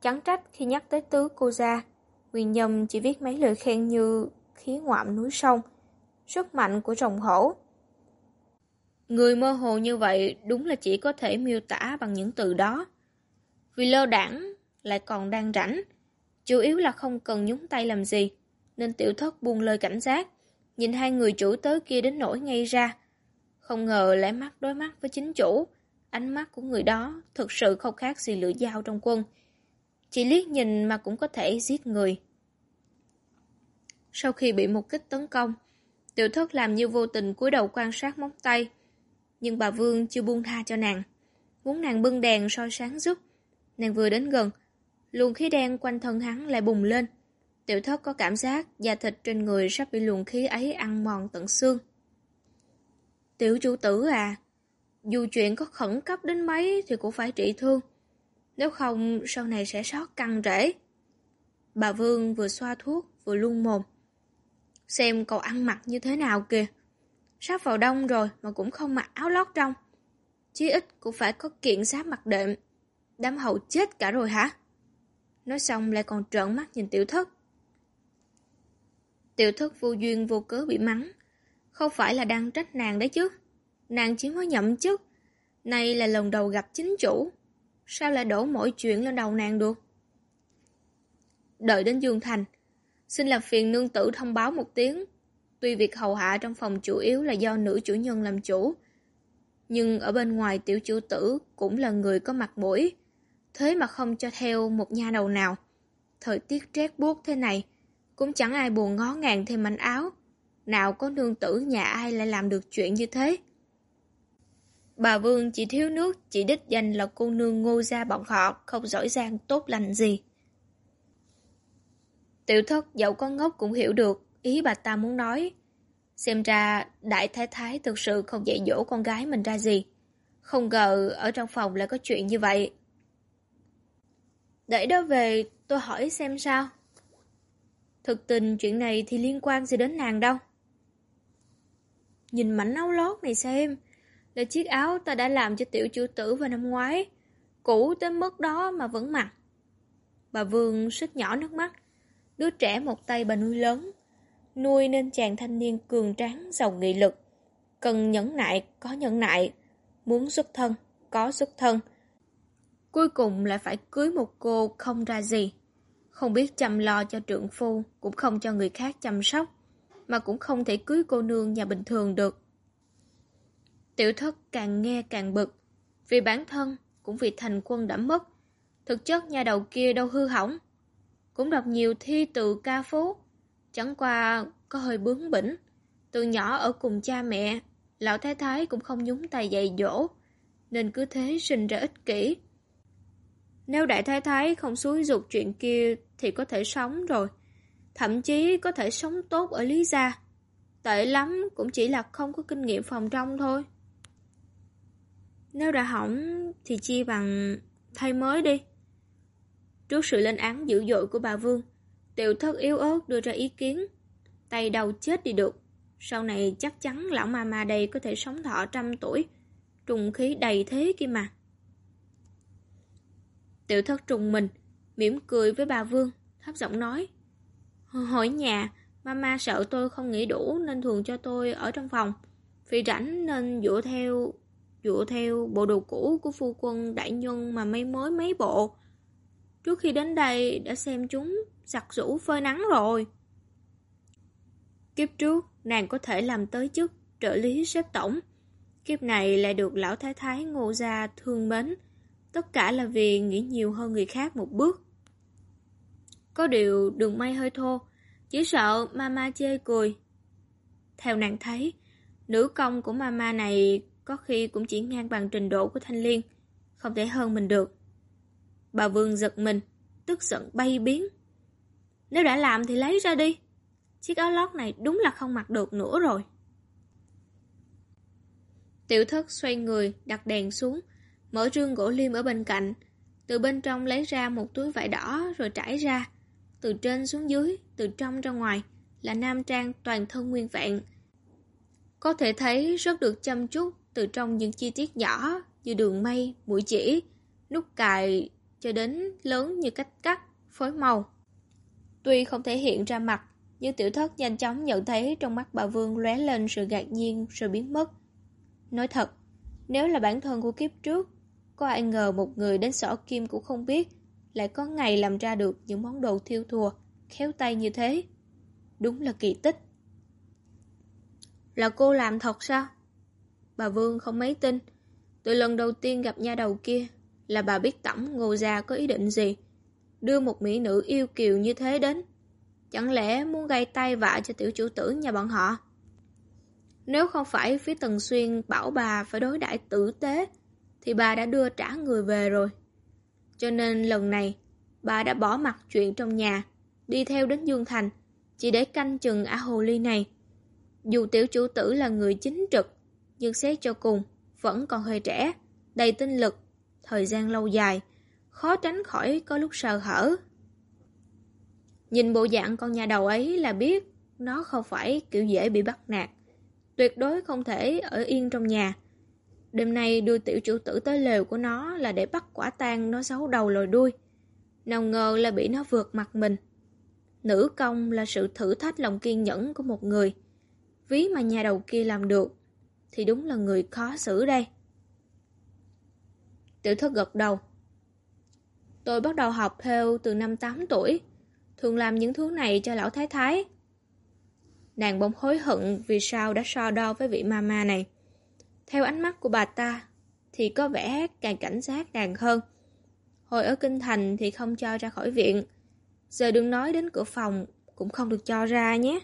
Chẳng trách khi nhắc tới tứ cô gia, Nguyên Nhâm chỉ viết mấy lời khen như khí ngoạm núi sông, sức mạnh của rồng hổ. Người mơ hồ như vậy đúng là chỉ có thể miêu tả bằng những từ đó. Vì lơ đảng lại còn đang rảnh, chủ yếu là không cần nhúng tay làm gì, nên tiểu thất buông lời cảnh giác, nhìn hai người chủ tới kia đến nổi ngay ra. Không ngờ lại mắt đối mắt với chính chủ, ánh mắt của người đó thực sự không khác gì lưỡi dao trong quân. Chỉ liếc nhìn mà cũng có thể giết người. Sau khi bị một kích tấn công, tiểu thất làm như vô tình cúi đầu quan sát móng tay, nhưng bà Vương chưa buông tha cho nàng. Muốn nàng bưng đèn soi sáng giúp. Nàng vừa đến gần, luồng khí đen quanh thân hắn lại bùng lên. Tiểu thất có cảm giác da thịt trên người sắp bị luồng khí ấy ăn mòn tận xương. Tiểu chủ tử à, dù chuyện có khẩn cấp đến mấy thì cũng phải trị thương. Nếu không, sau này sẽ sót căng rễ. Bà Vương vừa xoa thuốc, vừa luôn mồm. Xem cậu ăn mặc như thế nào kìa. Sắp vào đông rồi mà cũng không mặc áo lót trong. Chí ít cũng phải có kiện giáp mặc đệm. Đám hậu chết cả rồi hả? Nói xong lại còn trợn mắt nhìn tiểu thất. Tiểu thất vô duyên vô cớ bị mắng. Không phải là đang trách nàng đấy chứ. Nàng chỉ mới nhậm chức. Này là lần đầu gặp chính chủ. Sao lại đổ mọi chuyện lên đầu nàng được? Đợi đến Dương Thành. Xin làm phiền nương tử thông báo một tiếng. Tuy việc hầu hạ trong phòng chủ yếu là do nữ chủ nhân làm chủ, nhưng ở bên ngoài tiểu chủ tử cũng là người có mặt mũi, thế mà không cho theo một nha đầu nào. Thời tiết rét buốt thế này, cũng chẳng ai buồn ngó ngàng thêm mảnh áo. Nào có nương tử nhà ai lại làm được chuyện như thế. Bà Vương chỉ thiếu nước, chỉ đích danh là cô nương ngô gia bọn họ, không giỏi giang tốt lành gì. Tiểu thất dẫu có ngốc cũng hiểu được, ý bà ta muốn nói. Xem ra đại thái thái thực sự không dạy dỗ con gái mình ra gì. Không ngờ ở trong phòng lại có chuyện như vậy. Đợi đó về tôi hỏi xem sao. Thực tình chuyện này thì liên quan gì đến nàng đâu. Nhìn mảnh áo lót này xem, là chiếc áo ta đã làm cho tiểu chủ tử vào năm ngoái. Cũ tới mức đó mà vẫn mặc. Bà Vương sức nhỏ nước mắt. Đứa trẻ một tay bà nuôi lớn, nuôi nên chàng thanh niên cường tráng giàu nghị lực. Cần nhẫn nại, có nhẫn nại. Muốn xuất thân, có xuất thân. Cuối cùng lại phải cưới một cô không ra gì. Không biết chăm lo cho trượng phu, cũng không cho người khác chăm sóc, mà cũng không thể cưới cô nương nhà bình thường được. Tiểu thất càng nghe càng bực, vì bản thân, cũng vì thành quân đã mất. Thực chất nhà đầu kia đâu hư hỏng. Cũng đọc nhiều thi từ ca phố, Chẳng qua có hơi bướng bỉnh. Từ nhỏ ở cùng cha mẹ, lão thái thái cũng không nhúng tay dạy dỗ, nên cứ thế sinh ra ích kỷ. Nếu đại thái thái không xúi dục chuyện kia thì có thể sống rồi. Thậm chí có thể sống tốt ở Lý Gia. Tệ lắm cũng chỉ là không có kinh nghiệm phòng trong thôi. Nếu đã hỏng thì chi bằng thay mới đi. Trước sự lên án dữ dội của bà Vương, tiểu thất yếu ớt đưa ra ý kiến. Tay đầu chết đi được. Sau này chắc chắn lão ma ma đây có thể sống thọ trăm tuổi. Trùng khí đầy thế kia mà. Tiểu thất trùng mình, mỉm cười với bà Vương, thấp giọng nói. Hỏi nhà, mama sợ tôi không nghĩ đủ nên thường cho tôi ở trong phòng. Vì rảnh nên dựa theo dựa theo bộ đồ cũ của phu quân đại nhân mà mấy mới mấy bộ. Trước khi đến đây đã xem chúng giặt rũ phơi nắng rồi. Kiếp trước, nàng có thể làm tới chức trợ lý xếp tổng. Kiếp này lại được lão thái thái ngô gia thương mến. Tất cả là vì nghĩ nhiều hơn người khác một bước. Có điều đường may hơi thô, chỉ sợ mama chê cười. Theo nàng thấy, nữ công của mama này có khi cũng chỉ ngang bằng trình độ của Thanh Liên, không thể hơn mình được. Bà Vương giật mình, tức giận bay biến. Nếu đã làm thì lấy ra đi. Chiếc áo lót này đúng là không mặc được nữa rồi. Tiểu thất xoay người, đặt đèn xuống, mở rương gỗ liêm ở bên cạnh, từ bên trong lấy ra một túi vải đỏ rồi trải ra. Từ trên xuống dưới, từ trong ra ngoài, là nam trang toàn thân nguyên vẹn. Có thể thấy rất được chăm chút từ trong những chi tiết nhỏ như đường mây, mũi chỉ, nút cài cho đến lớn như cách cắt, phối màu. Tuy không thể hiện ra mặt, nhưng tiểu thất nhanh chóng nhận thấy trong mắt bà Vương lóe lên sự ngạc nhiên rồi biến mất. Nói thật, nếu là bản thân của kiếp trước, có ai ngờ một người đến sỏ kim cũng không biết, lại có ngày làm ra được những món đồ thiêu thùa, khéo tay như thế. Đúng là kỳ tích. Là cô làm thật sao? Bà Vương không mấy tin. Từ lần đầu tiên gặp nha đầu kia, là bà biết tẩm ngô gia có ý định gì. Đưa một mỹ nữ yêu kiều như thế đến. Chẳng lẽ muốn gây tay vạ cho tiểu chủ tử nhà bọn họ? Nếu không phải phía Tần Xuyên bảo bà phải đối đãi tử tế, thì bà đã đưa trả người về rồi. Cho nên lần này, bà đã bỏ mặt chuyện trong nhà, đi theo đến Dương Thành, chỉ để canh chừng ả hồ ly này. Dù tiểu chủ tử là người chính trực, nhưng xét cho cùng, vẫn còn hơi trẻ, đầy tinh lực, thời gian lâu dài, khó tránh khỏi có lúc sờ hở. Nhìn bộ dạng con nhà đầu ấy là biết nó không phải kiểu dễ bị bắt nạt. Tuyệt đối không thể ở yên trong nhà. Đêm nay đưa tiểu chủ tử tới lều của nó là để bắt quả tang nó xấu đầu lồi đuôi. Nào ngờ là bị nó vượt mặt mình. Nữ công là sự thử thách lòng kiên nhẫn của một người. Ví mà nhà đầu kia làm được, thì đúng là người khó xử đây. Tiểu thất gật đầu. Tôi bắt đầu học theo từ năm 8 tuổi, thường làm những thứ này cho lão thái thái. Nàng bỗng hối hận vì sao đã so đo với vị mama này. Theo ánh mắt của bà ta, thì có vẻ càng cảnh giác nàng hơn. Hồi ở Kinh Thành thì không cho ra khỏi viện. Giờ đừng nói đến cửa phòng, cũng không được cho ra nhé.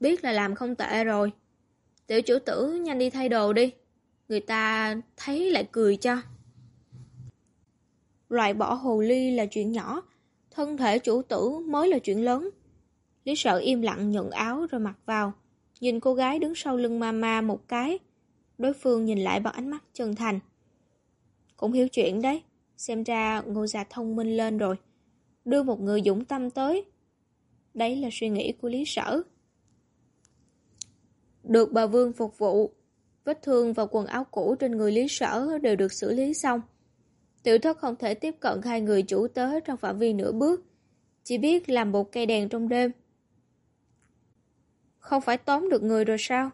Biết là làm không tệ rồi. Tiểu chủ tử nhanh đi thay đồ đi. Người ta thấy lại cười cho. Loại bỏ hồ ly là chuyện nhỏ, thân thể chủ tử mới là chuyện lớn. Lý sợ im lặng nhận áo rồi mặc vào, nhìn cô gái đứng sau lưng mama một cái. Đối phương nhìn lại bằng ánh mắt chân thành. Cũng hiểu chuyện đấy, xem ra ngô già thông minh lên rồi. Đưa một người dũng tâm tới. Đấy là suy nghĩ của Lý sở. Được bà Vương phục vụ, vết thương và quần áo cũ trên người Lý Sở đều được xử lý xong. Tiểu thất không thể tiếp cận hai người chủ tớ trong phạm vi nửa bước, chỉ biết làm một cây đèn trong đêm. Không phải tóm được người rồi sao?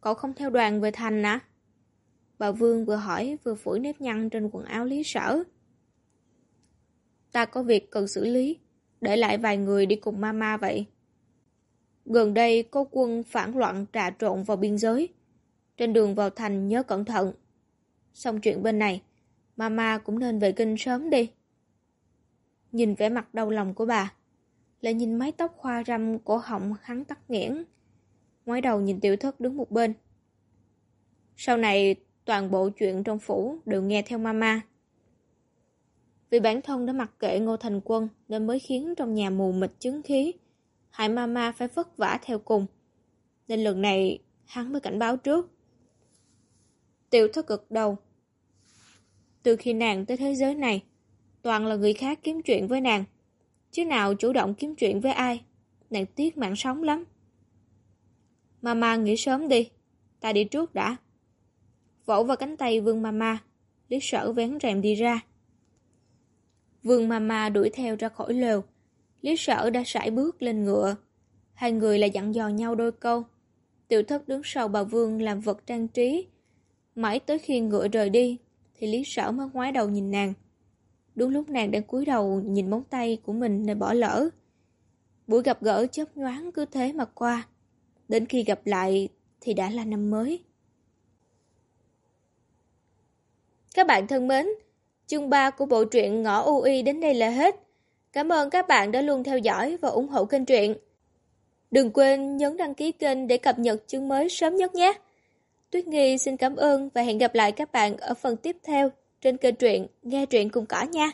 Cậu không theo đoàn về thành à? Bà Vương vừa hỏi vừa phủi nếp nhăn trên quần áo Lý Sở. Ta có việc cần xử lý, để lại vài người đi cùng mama vậy. Gần đây có quân phản loạn trà trộn vào biên giới. Trên đường vào thành nhớ cẩn thận. Xong chuyện bên này, mama cũng nên về kinh sớm đi. Nhìn vẻ mặt đau lòng của bà, lại nhìn mái tóc khoa râm cổ họng hắn tắt nghẽn. Ngoái đầu nhìn tiểu thất đứng một bên. Sau này, toàn bộ chuyện trong phủ đều nghe theo mama. Vì bản thân đã mặc kệ Ngô Thành Quân nên mới khiến trong nhà mù mịt chứng khí. Hại mama phải vất vả theo cùng. nên lần này hắn mới cảnh báo trước. Tiểu thất cực đầu. Từ khi nàng tới thế giới này, toàn là người khác kiếm chuyện với nàng. Chứ nào chủ động kiếm chuyện với ai, nàng tiếc mạng sống lắm. Mama nghỉ sớm đi, ta đi trước đã. Vỗ vào cánh tay vương mama, lý sở vén rèm đi ra. Vương mama đuổi theo ra khỏi lều, lý sở đã sải bước lên ngựa. Hai người lại dặn dò nhau đôi câu. Tiểu thất đứng sau bà Vương làm vật trang trí. Mãi tới khi ngựa rời đi, thì Lý Sở mới ngoái đầu nhìn nàng. Đúng lúc nàng đang cúi đầu nhìn móng tay của mình nên bỏ lỡ. Buổi gặp gỡ chớp nhoáng cứ thế mà qua. Đến khi gặp lại thì đã là năm mới. Các bạn thân mến, chương 3 của bộ truyện Ngõ UI đến đây là hết. Cảm ơn các bạn đã luôn theo dõi và ủng hộ kênh truyện. Đừng quên nhấn đăng ký kênh để cập nhật chương mới sớm nhất nhé. Tuyết Nghi xin cảm ơn và hẹn gặp lại các bạn ở phần tiếp theo trên kênh truyện Nghe truyện cùng cỏ nha.